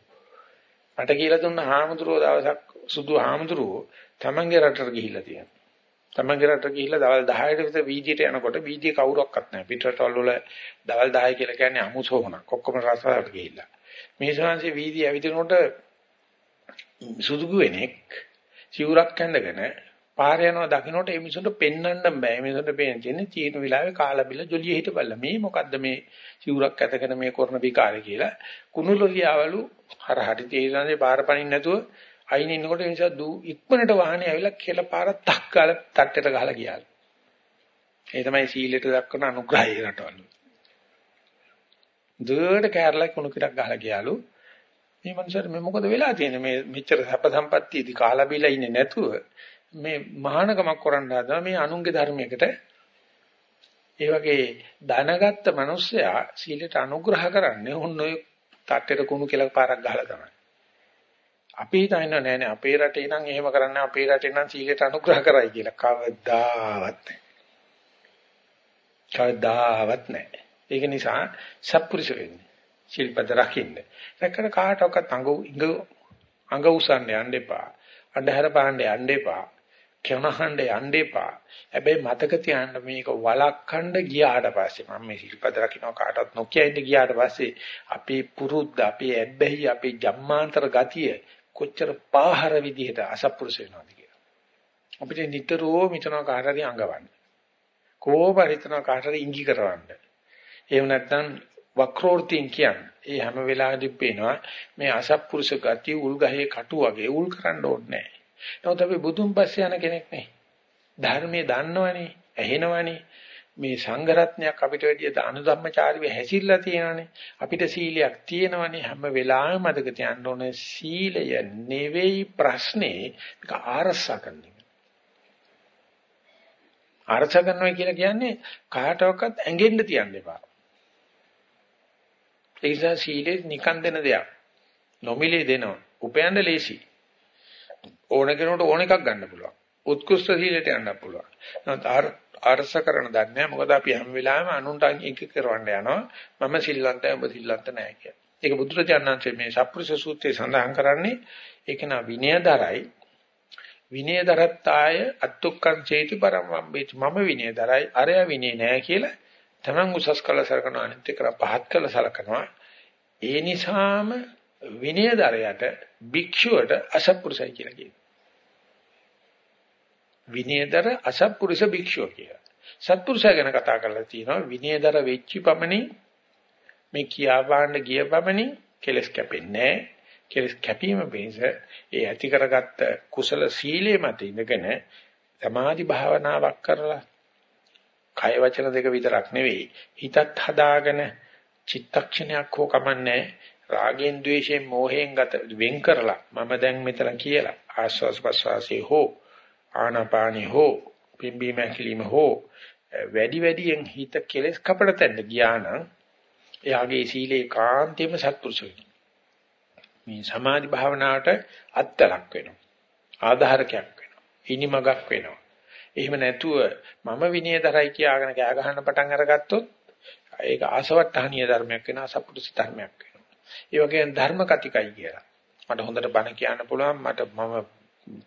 [SPEAKER 1] මට කියලා දුන්න හාමුදුරුවෝ දවසක් සුදු හාමුදුරුවෝ තමන්ගේ රටට ගිහිල්ලා තියෙනවා. තමන්ගේ රටට ගිහිල්ලා දවල් 10ට විතර වීදියට යනකොට වීදියේ කවුරක්වත් නැහැ. පිටරටවල වල දවල් 10 කියලා කියන්නේ අමුසෝහනක්. ඔක්කොම රසායනට ගිහිල්ලා. මේ ශාන්සේ වීදිය ඇවිදිනකොට සුදුගු වෙනෙක් සිවුරක් ඇඳගෙන පාර යනවා දකින්නට ඒ මිනිසුන්ට පෙන්වන්න බෑ. මේ මිනිසුන්ට පේන තියෙන්නේ චීන විලාවේ කාලා බිල ජොලිය හිටපල්ලා. මේ මොකද්ද මේ සිවුරක් ඇතගෙන මේ කරන විකාරය කියලා. කුණුලොලියාවලු හරහට තේරෙන්නේ පාර පනින්න නැතුව අයින් ඉන්නකොට ඒ නිසා දූ ඉක්මනට වාහනේ ඇවිල්ලා කෙල පාර තක් ගාලා තට්ටේට ගහලා ගියාලු. ඒ තමයි සීලයට දක්වන අනුග්‍රහය රටවල. දුවට කැරලා කුණු කිරක් ගහලා ගියාලු. මේ මනුස්සයාට මේ මොකද වෙලා තියෙන්නේ මේ මෙච්චර සැප සම්පත්තියදී කාලා බීලා ඉන්නේ නැතුව මේ මහානකමක් කරන්න හදනවා මේ අනුන්ගේ ධර්මයකට ඒ වගේ දැනගත්ත මිනිස්සයා සීලයට අනුග්‍රහ කරන්නේ ඔන්න ඔය තට්ටේට කුණු කියලා පාරක් ගහලා තමයි. අපි හිතන්නේ නෑ නෑ අපේ රටේ නම් එහෙම කරන්නේ අපේ රටේ නම් සීලයට අනුග්‍රහ කරයි කියලා කවදාවත් නෑ. කවදාවත් නෑ. ඒක නිසා සත්පුරුෂ වෙන්නේ. ශිල්පද රකින්න. දැක්කම කාටවත් අඟ අඟ උසන්න යන්න එපා. අන්ධහර පාණ්ඩ යන්න එපා. කෙනහඬ යන්න එපා. හැබැයි මතක තියාගන්න මේක වළක්වන්න ගියාට පස්සේ මම මේ සිල්පද රකින්න කාටවත් නොකිය ඉන්න ගියාට පස්සේ අපේ පුරුද්ද, අපේ ඇබ්බැහි, අපේ ජම්මාන්තර ගතිය කොච්චර පාහර විදිහට අසප්පුරුෂ වෙනවද කියලා. අපිට නිතරම හිතනවා කාට හරි අඟවන්න. කොහොම හිතනවා කාට හරි ඉඟි කරවන්න. එහෙම නැත්නම් වක්‍රෝර්තින් කියන්නේ. ඒ හැම වෙලාවෙදී පේනවා මේ අසප්පුරුෂ ගතිය උල් ගහේ කටු වගේ උල් කරන්න ඕනේ නැහැ. නමුත් අපි බුදුන් පස්සේ යන කෙනෙක් නේ. ධර්මයේ දන්නවනේ, ඇහෙනවනේ. මේ සංඝ රත්නයක් අපිට වැඩිය දාන ධම්මචාරිවේ හැසිරලා තියෙනවනේ. අපිට සීලයක් තියෙනවනේ. හැම වෙලාවෙම මතක තියාගන්න ඕනේ සීලය නෙවෙයි ප්‍රශ්නේ. මේක ආරස්සා කරන එක. ආරක්ෂා කරනවා කියලා කියන්නේ කාටවත් ඇඟෙන්න තියන්න එපා. ඒ නිසා සීලේ නිකන් දෙන දෙයක්. නොමිලේ දෙනවා. උපයන්න ලේසි. ඕන කෙනෙකුට ඕන එකක් ගන්න පුළුවන්. උත්කෘෂ්ඨ සීලයට යන්න පුළුවන්. නමුත් අරස කරන දන්නේ නැහැ. මොකද අපි හැම වෙලාවෙම අනුන්ට එක කරවන්න යනවා. මම සිල්වන්තයි ඔබ සිල්වන්ත නැහැ කියලා. ඒක බුදුරජාණන්සේ මේ සප්පුරුෂ සූත්‍රයේ සඳහන් කරන්නේ ඒක නා විනයදරයි. විනයදරත්තාය අත්තුක්කං චේති පරමම්බේති. මම විනයදරයි අරය විනය නැහැ කියලා තමන් උසස් කළ සලකනවා අනිත් එක පහත් කළ සලකනවා. ඒ නිසාම විනයදරයට භික්ෂුවට අසත්පුරුෂයි කියලා කියනවා. විනයදර අසත්පුරුෂ භික්ෂුව කියලා. සත්පුරුෂය ගැන කතා කරලා තියෙනවා විනයදර වෙච්චි පමණින් මේ කියාපාන්න ගිය පමණින් කෙලස් කැපෙන්නේ කෙලස් කැපීම පිණිස ඒ ඇති කරගත්ත කුසල සීලයේ මත ඉඳගෙන සමාධි භාවනාවක් කරලා කය වචන දෙක විතරක් නෙවෙයි හිතත් හදාගෙන චිත්තක්ෂණයක් හෝ කමන්නේ රාගෙන් ద్వේෂයෙන් මෝහයෙන් ගත වෙන් කරලා මම දැන් මෙතන කියලා ආස්වාස් ප්‍රස්වාසී හෝ ආනාපානි හෝ පිම්බීම හැකිලිම හෝ වැඩි වැඩියෙන් හිත කෙලස් කපට තැන්න ගියා නම් එයාගේ සීලේ කාන්තේම සත්පුරුෂයෙක්. මේ සමාධි භාවනාවට අත්තරක් වෙනවා. ආධාරකයක් වෙනවා. ඉනිමගක් වෙනවා. එහෙම නැතුව මම විනයදරයි කියාගෙන කෑ ගහන්න පටන් අරගත්තොත් ඒක ආසවට්ටහනීය ධර්මයක් වෙනවා සත්පුරුෂ ධර්මයක් වෙනවා. ඒ වගේම ධර්ම කතිකයි කියලා. මට හොඳට බණ කියන්න පුළුවන් මට මම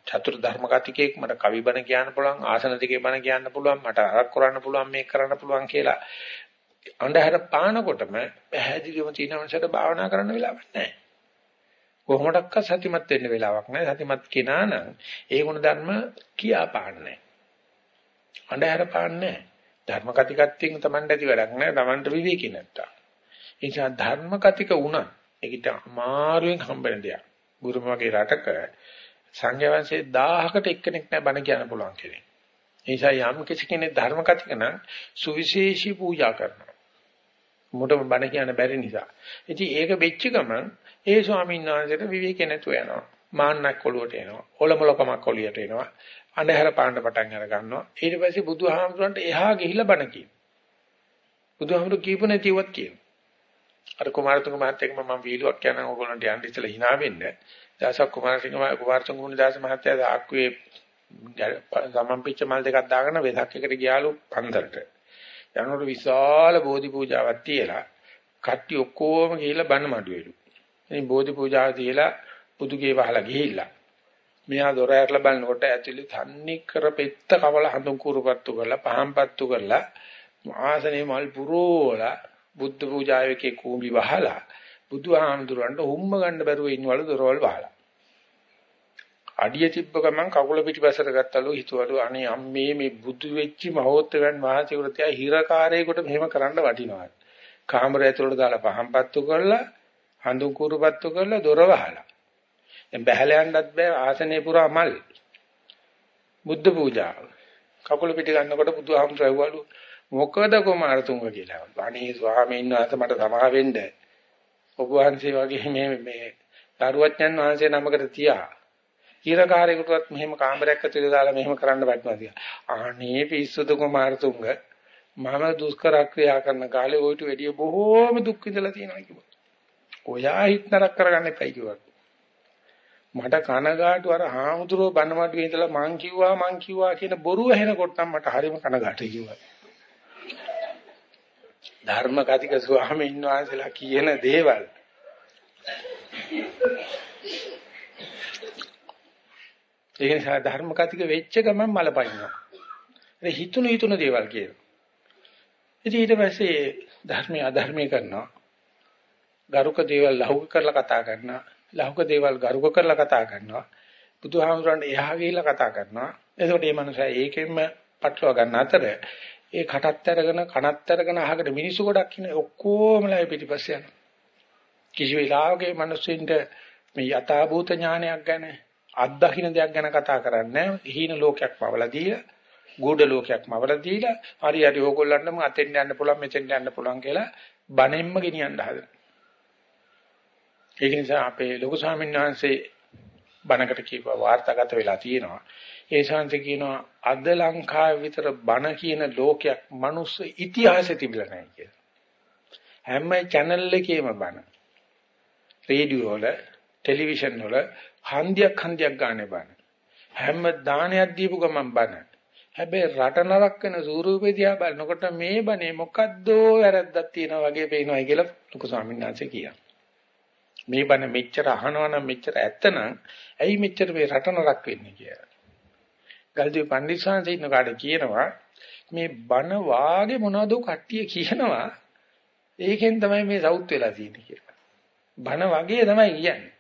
[SPEAKER 1] චතුර් ධර්ම කතිකෙක් මට කවි බණ කියන්න පුළුවන් ආසන දෙකේ බණ කියන්න පුළුවන් මට අරක් කරන්න පුළුවන් මේක කරන්න පුළුවන් කියලා අන්ධහර පානකොටම පැහැදිලිවම තියෙන මනසට භාවනා කරන්න වෙලාවක් නැහැ. කොහොමඩක්ක සතිමත් වෙන්න වෙලාවක් නැහැ. සතිමත් කෙනා නම් ඒ ගුණ ධර්ම කියා පාන්නේ. අන්ධහර පාන්නේ ධර්ම කතිකත්වයෙන් Tamanට ඇති වැඩක් නැහැ. Tamanට විවේකී නැත්තම්. ඒ නිසා ධර්ම කතික වුණා ඒකට අමාරුවෙන් හම්බෙන දෙයක්. ගුරුම වගේ රටක සංඝයා වහන්සේ 1000කට එක්කෙනෙක් නැහැ බණ කියන්න පුළුවන් කෙනෙක්. ඒ නිසා යම් කිසි කෙනෙක් ධර්ම කතික නම් සුවිශේෂී පූජා කරනවා. මොටම බණ කියන්න බැරි නිසා. ඉතින් ඒක වෙච්ච ගමන් ඒ ස්වාමීන් වහන්සේට විවේකේ නැතුව යනවා. මාන්නක් ඔළුවට එනවා. ඔලමුලකමක් ඔලියට එනවා. අන්ධහර පාණ්ඩ පටන් අර ගන්නවා. ඊට පස්සේ බුදුහාමුදුරන්ට එහා ගිහිල්ලා බණ කියනවා. බුදුහාමුදුරු කීපු නැතිවත් කියනවා. අර කුමාරතුංග මහත්තයාට මම වීලුවක් කියන ඕගොල්ලන්ට යන්න ඉස්සලා hina වෙන්න. දාසක් කුමාරසිංහ කුමාරතුංග මුනිදාස මහත්තයා ආක්කුවේ ගමම්පිච්ච මල් දෙකක් දාගෙන වෙසක් එකට ගියාලු පන්දරට. යනකොට විශාල බෝධි පූජාවක් තියලා කට්ටි ඔක්කොම ගිහිල්ලා බණ මඩුවෙලු. ඉතින් බෝධි පූජාව තියලා පුදුගේ වහලා ගිහිල්ලා. මෙහා දොර ඇරලා බලනකොට ඇතුලේ තන්නේ කර පෙත්ත කවල හඳුන් කුරුපත්තු කරලා පහම්පත්තු කරලා ආසනේ මල් පුරෝලා බුද්ධ පූජාවකේ කූඹි වහලා බුදුහාමුදුරන්ට හුම්ම ගන්න බැරුව ඉන්නවලු දොරවල් වහලා. අඩිය තිබ්බ ගමන් කකුල පිටිපස්සට ගත්තලු හිතුවලු අනේ අම්මේ මේ බුදු වෙච්චි මහෝත්තමයන් වහන්සේකට තියා හිරකාරයෙකුට මෙහෙම කරන්න වටිනවා. කාමරය ඇතුළට දාලා පහම්පත්තු කරලා හඳුන් කුරුපත්තු කරලා දොර වහලා. දැන් බහැලා යන්නත් බෑ ආසනේ පුරා මල්. බුද්ධ පූජාව. කකුල පිට ගන්නකොට බුදුහාමුදුරුවෝ මොකද කුමාරතුංග කියලා. අනේ ස්වාමීන් වහන්සේ මට සමා වෙන්න. ඔබ වහන්සේ වගේ මේ මේ දරුවඥන් වහන්සේ නමකට තියා කීරකාරයෙකුටවත් මෙහෙම කාමරයක් ඇතුලේ දාලා මෙහෙම කරන්න වටිනවා කියලා. අනේ පිස්සුද කුමාරතුංග මම දුෂ්කර ක්‍රියා කරන කාලේ ඔයිට වැඩිය බොහෝම දුක් විඳලා තියෙනවා කිව්වා. ඔයා හිත නරක කරගන්න එපයි කිව්වා. මට කනගාටු අර හාමුදුරුවෝ බන්නමඩුවේ ඉඳලා මං කිව්වා මං කිව්වා කියන බොරුව ඇහෙනකොට නම් මට හරිම කනගාටුයි කිව්වා. ධර්ම කතික ස්වාමීන් වහන්සේලා කියන දේවල් ඒ නිසා ධර්ම කතික වෙච්ච ගමන් මලපයින්නවා. ඒ හිතුණු හිතුණු දේවල් කියනවා. ඉතින් ඊට පස්සේ ධර්මයේ අධර්මයේ කරනවා. ගරුක දේවල් ලහුක කරලා කතා කරනවා. ලහුක දේවල් ගරුක කරලා කතා කරනවා. බුදුහාමුදුරන් එහා ගිහිල්ලා කතා කරනවා. එතකොට මේ මනුස්සයා ඒකෙන්ම පටලවා ගන්න අතර ඒ කටත් අරගෙන කනත් අරගෙන අහකට මිනිස්සු ගොඩක් ඉන්නේ ඔක්කොමලා පිටිපස්සේ යනවා. කිසි වෙලාවක මිනිස්සුන්ට මේ යථාභූත ඥානයක් ගැන අත්දකින්න දෙයක් ගැන කතා කරන්නේ හීන ලෝකයක් පවලා දීලා ගුඩ ලෝකයක් මවලා දීලා හරි හරි ඕගොල්ලන්ටම අතෙන් යන්න පුළුවන් මෙතෙන් යන්න පුළුවන් කියලා බණෙන්ම ගෙනියන්න හදන. ඒක නිසා අපේ ලොකු ස්වාමීන් වහන්සේ බණකට කියපුවා වාර්තාගත වෙලා තියෙනවා. ඒ ශාන්ති කියනවා අද ලංකාවේ විතර බණ කියන ලෝකයක් මනුස්ස ඉතිහාසෙ තිබිලා නැහැ කියලා. හැම channel එකේම බණ. රේඩියෝ වල, ටෙලිවිෂන් වල හන්දියක් හන්දියක් ගානේ බන. හැම දානයක් දීපු ගමන් බන. හැබැයි රට නරක වෙන ස්වරූපේ දිහා බලනකොට මේ බනේ මොකද්දෝ වැරද්දක් තියෙනවා වගේ පේනවායි කියලා ලොකු ස්වාමීන් වහන්සේ කියනවා. මේ බන මෙච්චර අහනවා නම් මෙච්චර ඇත්තනම් ඇයි මෙච්චර මේ රට නරක වෙන්නේ කියලා. ගල්දී පණ්ඩිතසාන්සේ ඉන්න කාට කියනවා මේ බන වාගේ මොනවද කට්ටිය කියනවා ඒකෙන් තමයි මේ සවුත් වෙලා තියෙන්නේ කියලා. බන වගේ තමයි කියන්නේ.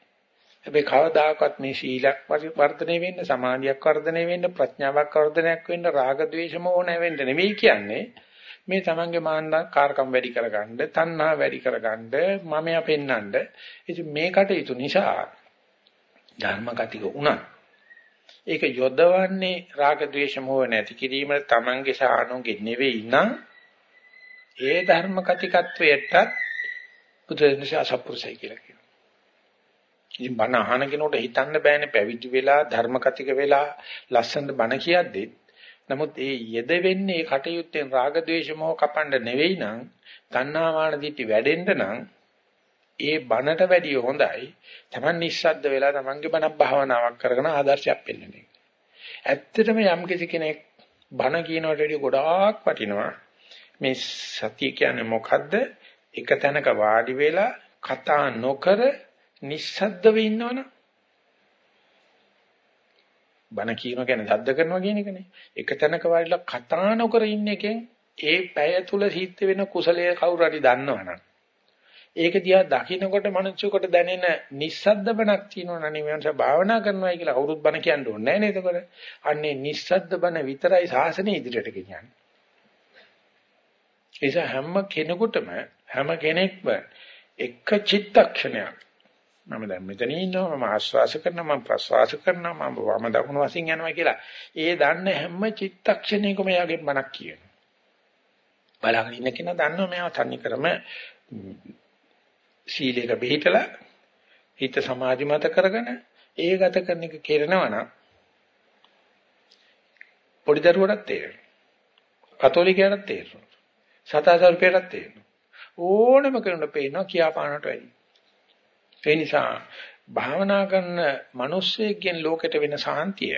[SPEAKER 1] හැබැයි කවදාකවත් මේ ශීලයක් වර්ධනය වෙන්න, සමාධියක් වර්ධනය වෙන්න, ප්‍රඥාවක් වර්ධනයක් වෙන්න, රාග ద్వේෂ මොහ නැවෙන්න නෙවෙයි කියන්නේ. මේ තමන්ගේ මාන්නකාරකම් වැඩි කරගන්න, තණ්හා වැඩි කරගන්න, මමයා පෙන්නන්න. ඉතින් මේ කටයුතු නිසා ධර්ම කතික උනත් ඒක යොදවන්නේ රාග ద్వේෂ මොහ නැති කිරීම තමන්ගේ සහ අනුන්ගේ නෙවෙයි නම් ඒ ධර්ම කතිකත්වයට බුදුරජාණන් සපුරුසයි කියලා කියනවා. ඉතින් බණ අහන කෙනෙකුට හිතන්න බෑනේ පැවිදි වෙලා ධර්ම කතික වෙලා ලස්සනට බණ කියද්දි නමුත් ඒ යෙද වෙන්නේ කටයුත්තෙන් රාග ద్వේෂ මොහ කපන්න නෙවෙයි නම් තණ්හා මාන දිටි වැඩෙන්න නම් ඒ බණට වැඩිය හොඳයි Taman නිස්සද්ද වෙලා Tamanගේ බණක් භාවනාවක් කරගෙන ආදර්ශයක් පෙන්වන එක. ඇත්තටම යම් කෙනෙක් බණ කියනවට වඩා ගොඩාක් වටිනවා. මේ සතිය කියන්නේ මොකද්ද? එක තැනක වාඩි වෙලා කතා නොකර නිස්සද්දව ඉන්නවනම් බණ කියනවා කියන්නේ සද්ද කරනවා කියන එකනේ. එක තැනක වාඩිලා කතා නොකර ඉන්න එකෙන් ඒ පැය තුල සිද්ධ වෙන කුසලයේ කවුරු හරි දන්නවනම් ඒක දිහා දකින්නකොට මනුස්සයෙකුට දැනෙන නිස්සද්ද බණක් තියෙනවා නේ මනස භාවනා කරනවා කියලා කවුරුත් බණ කියන්න ඕනේ නැහැ නේද එතකොට. අන්නේ නිස්සද්ද බණ විතරයි සාසනය ඉදිරියට ගෙනියන්නේ. ඒ හැම කෙනෙකුටම හැම කෙනෙක්ම එක චිත්තක්ෂණයක් මම දැන් මෙතන ඉන්නවා මම ආශ්වාස කරනවා මම ප්‍රශ්වාස කරනවා මම වම දකුණු වශයෙන් යනවා කියලා. ඒ දන්න හැම චිත්තක්ෂණයකම යාගේ මනක් කියනවා. බලාගෙන ඉන්න කෙනා දන්නවා මෙයා තනි කරම සීලයක පිළිහිටලා හිත සමාධිමත කරගෙන ඒ ගත කරන එක කෙරෙනවා නම් පොඩි දරුවටත් තේරෙනවා. කතෝලිකයන්ටත් තේරෙනවා. සතාසල්පයටත් තේරෙනවා. ඕනම කෙනෙකුට පේනවා කියාපානට වැඩි. ඒ නිසා භාවනා කරන මිනිස්සෙක්ගෙන් ලෝකෙට වෙන සාන්තිය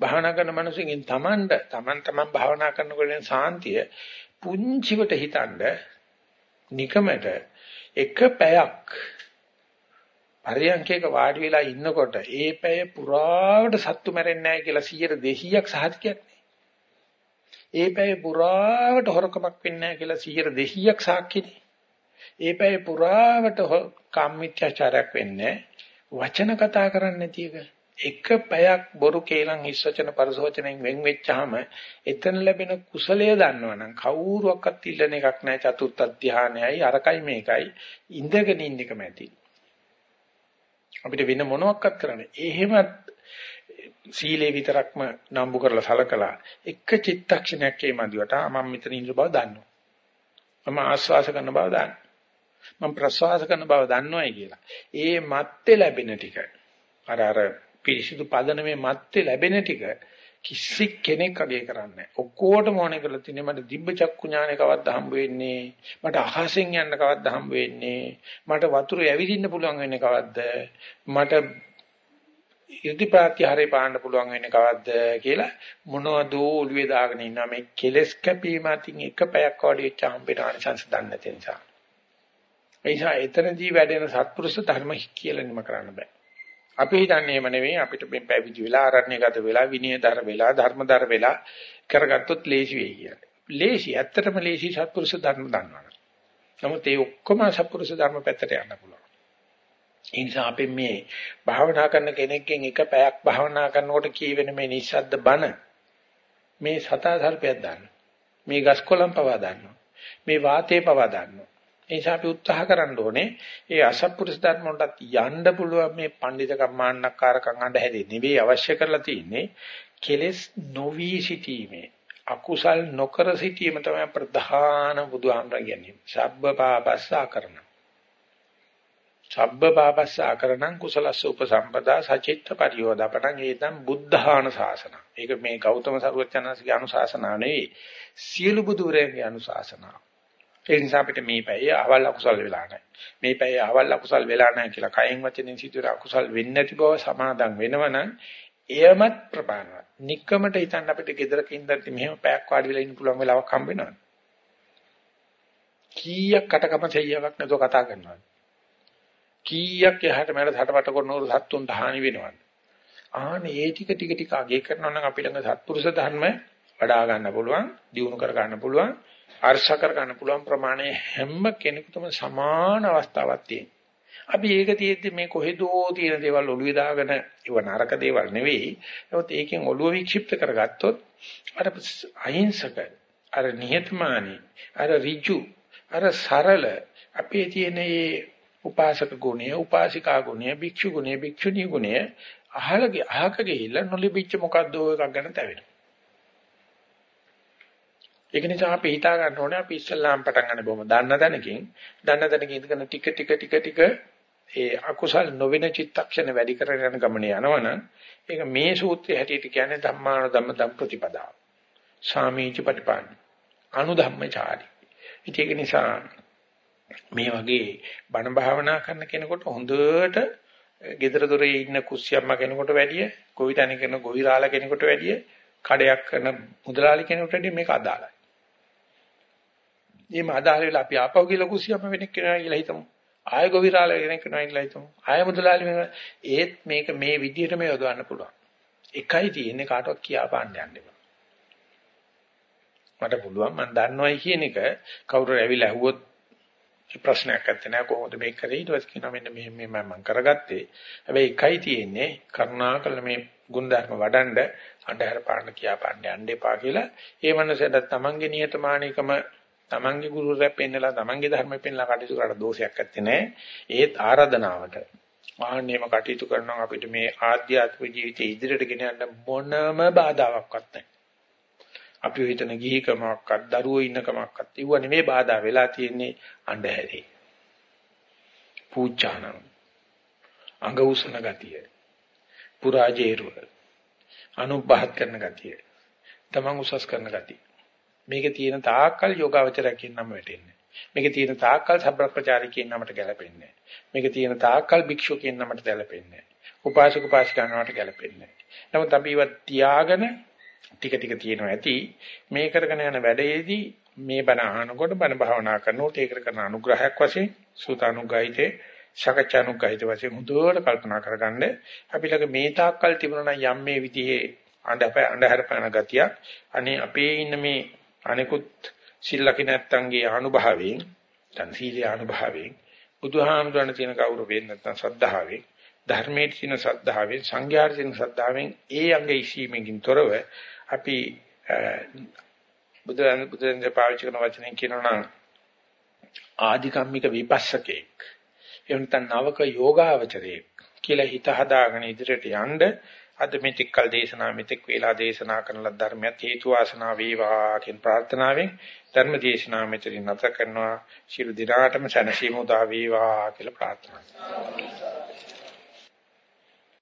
[SPEAKER 1] භාවනා කරන මිනිස්සුන්ගෙන් තමන්ට තමන් තමන් භාවනා කරනකොට වෙන සාන්තිය පුංචිවට හිතනද නිකමට එක පැයක් පරියන්කේක වාඩි වෙලා ඉන්නකොට ඒ පැය පුරාවට සත්තු මැරෙන්නේ නැහැ කියලා 100 200ක් සහතිකයක් නේ. ඒ පැය පුරාවට හොරකමක් වෙන්නේ නැහැ කියලා 100 200ක් සාක්ෂිනේ. ඒ පැය පුරාවට කාමීත්‍යාචාරයක් වෙන්නේ වචන කතා කරන්නේ නැති එක. එක පැයක් බොරු කේලම් හිස් වචන පරසවචනෙන් වෙන් වෙච්චාම එතන ලැබෙන කුසලය දන්නවනම් කවුරුවක්වත් ඉල්ලන එකක් නැහැ චතුර්ථ ධානයයි අරකයි මේකයි ඉඳගෙන ඉන්න එකම ඇති. අපිට වෙන මොනවත් කරන්නේ. එහෙමත් සීලේ විතරක්ම නම්බු කරලා සලකලා එක චිත්තක්ෂණයක් ඒ මදිවට මම මෙතන ඉන්න බව දන්නවා. මම ආස්වාස කරන බව දන්නවා. මම ප්‍රසවාස කරන බව දන්නවයි කියලා. ඒ මත්තේ ලැබෙන ටික අර අර පිරිසිදු පදනමේ මත්තේ ලැබෙන ටික කිසි කෙනෙක් අගය කරන්නේ නැහැ. ඔක්කොටම ඕනේ කරලා තිනේ මට දිබ්බ චක්කු ඥානය කවද්ද හම්බ වෙන්නේ? මට අහසෙන් යන්න කවද්ද හම්බ වෙන්නේ? මට වතුර ඇවිදින්න පුළුවන් වෙන්නේ කවද්ද? මට ඉර්ධි ප්‍රත්‍යහාරේ පාන්න පුළුවන් වෙන්නේ කවද්ද කියලා මොනවද ඔළුවේ දාගෙන ඉන්නා මේ කෙලස් කැපීම අතින් එක පැයක් වඩ වෙච්ච හම්බෙන ආනිසංස දන්නේ නැති නිසා. ඒ නිසා එතනදී වැඩෙන සත්පුරුෂ ධර්ම කියලා නිම කරන්න බෑ. අපි හිතන්නේ එහෙම නෙවෙයි අපිට මේ පැවිදි වෙලා ආරණ්‍යගත වෙලා විනයදර වෙලා ධර්මදර වෙලා කරගත්තොත් ලේසි වෙයි කියලා. ලේසි ඇත්තටම ලේසි සත්පුරුෂ ධර්ම දන්නවා. නමුත් ඒ ඔක්කොම සත්පුරුෂ ධර්ම පැත්තට යන්න පුළුවන්. ඒ නිසා අපි මේ භාවනා කරන කෙනෙක්ගෙන් එක පැයක් භාවනා කරනකොට කියවෙන මේ නිස්සද්ද බණ මේ සතා සර්පයක් දාන්න. මේ ගස්කොලම් පවා දාන්නවා. මේ වාතේ පවා දාන්නවා. ඒ නිසා අපි උත්සාහ කරන්න ඕනේ ඒ අසත්පුරුෂ ධර්ම වලට යන්න පුළුවන් මේ පඬිත කම්මාන්නක්කාරකම් අඬ හැදේ නෙවෙයි අවශ්‍ය කරලා තියෙන්නේ කෙලස් නොවි සිටීමේ අකුසල් නොකර සිටීම තමයි ප්‍රධාන බුදුහාමර කියන්නේ. සබ්බ පාපස්සා කරන. සබ්බ පාපස්සා කරනං කුසලස්ස උපසම්පදා සචිත්ත පරියෝදපණං ඒතම් බුද්ධාන ශාසන. ඒක මේ ගෞතම සරුවචනන්සේගේ අනුශාසනාව නෙවෙයි. සියලු බුදුරයන්ගේ අනුශාසනාව. ඒ නිසා අපිට මේ පැයේ අවල් අකුසල් වෙලා නැහැ. මේ පැයේ අවල් අකුසල් වෙලා නැහැ කියලා කයෙන් වචනෙන් සිදුවන අකුසල් වෙන්නේ නැති බව සමාදන් වෙනවනම් එයමත් ප්‍රපානවත්. নিকකමට හිතන්න අපිට ගෙදරක ඉඳන්දි මෙහෙම පැයක් වාඩි වෙලා ඉන්න පුළුවන් වෙලාවක් හම්බ වෙනවද? කීයක් කටකම සෙයියක් නැතුව කතා කරනවද? කීයක් එහාට මෙහාට හටපට කරනවරු සත්තුන්ට හානි වෙනවද? ආනේ ඒ ටික ටික ටික අගේ කරනවා නම් අපි ළඟ සත්පුරුෂ ධර්ම වඩා ගන්න පුළුවන්, දියුණු කර ගන්න පුළුවන්, අර්ශ කර ගන්න පුළුවන් ප්‍රමාණය හැම කෙනෙකුටම සමාන අවස්ථාවක් තියෙනවා. අපි ඒක තියෙද්දි මේ කොහෙදෝ තියෙන දේවල් ඔළුවේ දාගෙන ඒව නරක දේවල් නෙවෙයි. නමුත් ඒකෙන් ඔළුව වික්ෂිප්ත කරගත්තොත් අර අහිංසක, අර නිහතමානී, අර ඍජු, අර සරල අපේ තියෙන මේ උපාසක ගුණය, උපාසිකා ගුණය, භික්ෂු ගුණය, භික්ෂුණී ගුණය අහලගේ අහක ගිහිල්ලා නොලිබිච්ච මොකද්ද එකක් ගැන තැවෙනවා. ඒක නිසා අපි හිතා ගන්න ඕනේ අපි ඉස්සල්ලාම් පටන් ගන්න බොහොම දන්න තැනකින් දන්න තැනකින් ඉඳගෙන ටික ටික ටික ටික ඒ අකුසල් නොවෙන චිත්තක්ෂණ වැඩි කරගෙන යන ගමනේ යනවනම් ඒක මේ සූත්‍රයේ හැටියට කියන්නේ ධම්මාන ධම්ම ධම් ප්‍රතිපදාව. සාමීච ප්‍රතිපන්න. අනුධම්මචාරි. ඒක නිසා මේ වගේ බණ භාවනා කරන කෙනෙකුට හොඳට gedara dore ඉන්න කුස්සියම්ම කෙනෙකුට වැඩිය, ගොවිතැන කරන ගොවිරාල කෙනෙකුට වැඩිය, කඩයක් කරන මුදලාලි කෙනෙකුට වැඩිය මේක අදාළයි. මේ අදාළ වෙලා අපි ආපහු ගිහලා කුස්සියම්ම වෙනෙක් කරනවා කියලා හිතමු. ආය ගොවිරාල කෙනෙක් කරනවා කියලා හිතමු. ආය මුදලාලි වෙනවා. ඒත් මේක මේ විදිහටම යොදවන්න පුළුවන්. එකයි තියෙන්නේ කාටවත් කියා පාන්න යන්න එපා. මට පුළුවන් මම දන්නවයි කියන එක කවුරු ඇවිල්ලා ඇහුවොත් ප්‍රශ්නයක් නැත්තේ නෑ කොහොමද මේක කරේ ඊට පස්සේ කියනවා මෙන්න මෙහෙම මෙහෙම මම කරගත්තේ හැබැයි එකයි තියෙන්නේ කරුණාකර මේ ගුණධර්ම වඩන්ඩ අnder පාන්න කියා පාන්න යන්න එපා කියලා ඒ මනසට තමන්ගේ නියතමානීකම තමන්ගේ ගුරුවරයා පෙන්නලා තමන්ගේ ධර්මය පෙන්නලා කටයුතු කරලා දෝෂයක් නැත්තේ නෑ ඒත් ආරාධනාවට ආන්නේම කටයුතු කරනවා අපිට මේ ආධ්‍යාත්මික ජීවිතේ ඉදිරියට ගෙන යන්න මොනම බාධාවක්වත් නැහැ අපි හිතන ගිහිකමක්වත් දරුවෝ ඉන්නකමක්වත් ඉව නෙමෙයි බාධා වෙලා තියෙන්නේ අඬහැරේ. පූජානම් අඟ උසන ගතිය. පුරාජේරුව. අනුබහත් කරන ගතිය. තමන් උසස් කරන ගතිය. මේකේ තියෙන තාක්කල් යෝගාවචරයෙන් නම් වැටෙන්නේ. මේකේ තියෙන තාක්කල් සබ්‍රක්‍පචාරී කියන නමට ගැලපෙන්නේ නැහැ. මේකේ තියෙන තාක්කල් භික්ෂු කියන නමට ගැලපෙන්නේ නැහැ. උපාසක උපාසිකානවට ගැලපෙන්නේ නැහැ. නමුත් අපි ඒවා තියාගෙන ටික ටික තියෙනවා ඇති මේ කරගෙන යන වැඩේදී මේ බණ අහනකොට බණ භාවනා කරනකොට ඒකට කරන අනුග්‍රහයක් වශයෙන් සූතානුග්‍රහිතේ සකච්ඡානුග්‍රහිත වශයෙන් හොඳට කල්පනා කරගන්න අපි ළඟ මේ තාක්කල් තිබුණා නම් යම් මේ විදිහේ අඬප අඬහැර පැන ගතිය අනේ අපේ ඉන්න මේ අනිකුත් සිල්ලක නැත්තන්ගේ අනුභවයෙන් දැන් සීලේ අනුභවයෙන් බුදුහාමුදුරන් තියෙන කවුරුවෙන් නැත්තම් සද්ධාවෙන් ධර්මයේ තියෙන සද්ධාවෙන් සංඝයාට තියෙන සද්ධාවෙන් ඒ අංගෙ ඉසීමකින් තොරව අපි බුදුන් බුදුන් පාවිච්චි කරන වචනෙන් කියනවා නම් ආධිකම්මික විපස්සකෙක් එහෙම නැත්නම් නවක යෝගාවචරයෙක් කියලා හිත හදාගෙන ඉදිරියට යන්න අද මෙතෙක් කල් දේශනා මෙතෙක් වේලා දේශනා කරන ලද ධර්මයත් හේතු වාසනා වේවා කියන ප්‍රාර්ථනාවෙන් ධර්ම දේශනා මෙතනින් නැත කරනවා. ශිරු දිනාටම සැනසීම උදා වේවා කියලා ප්‍රාර්ථනා කරනවා.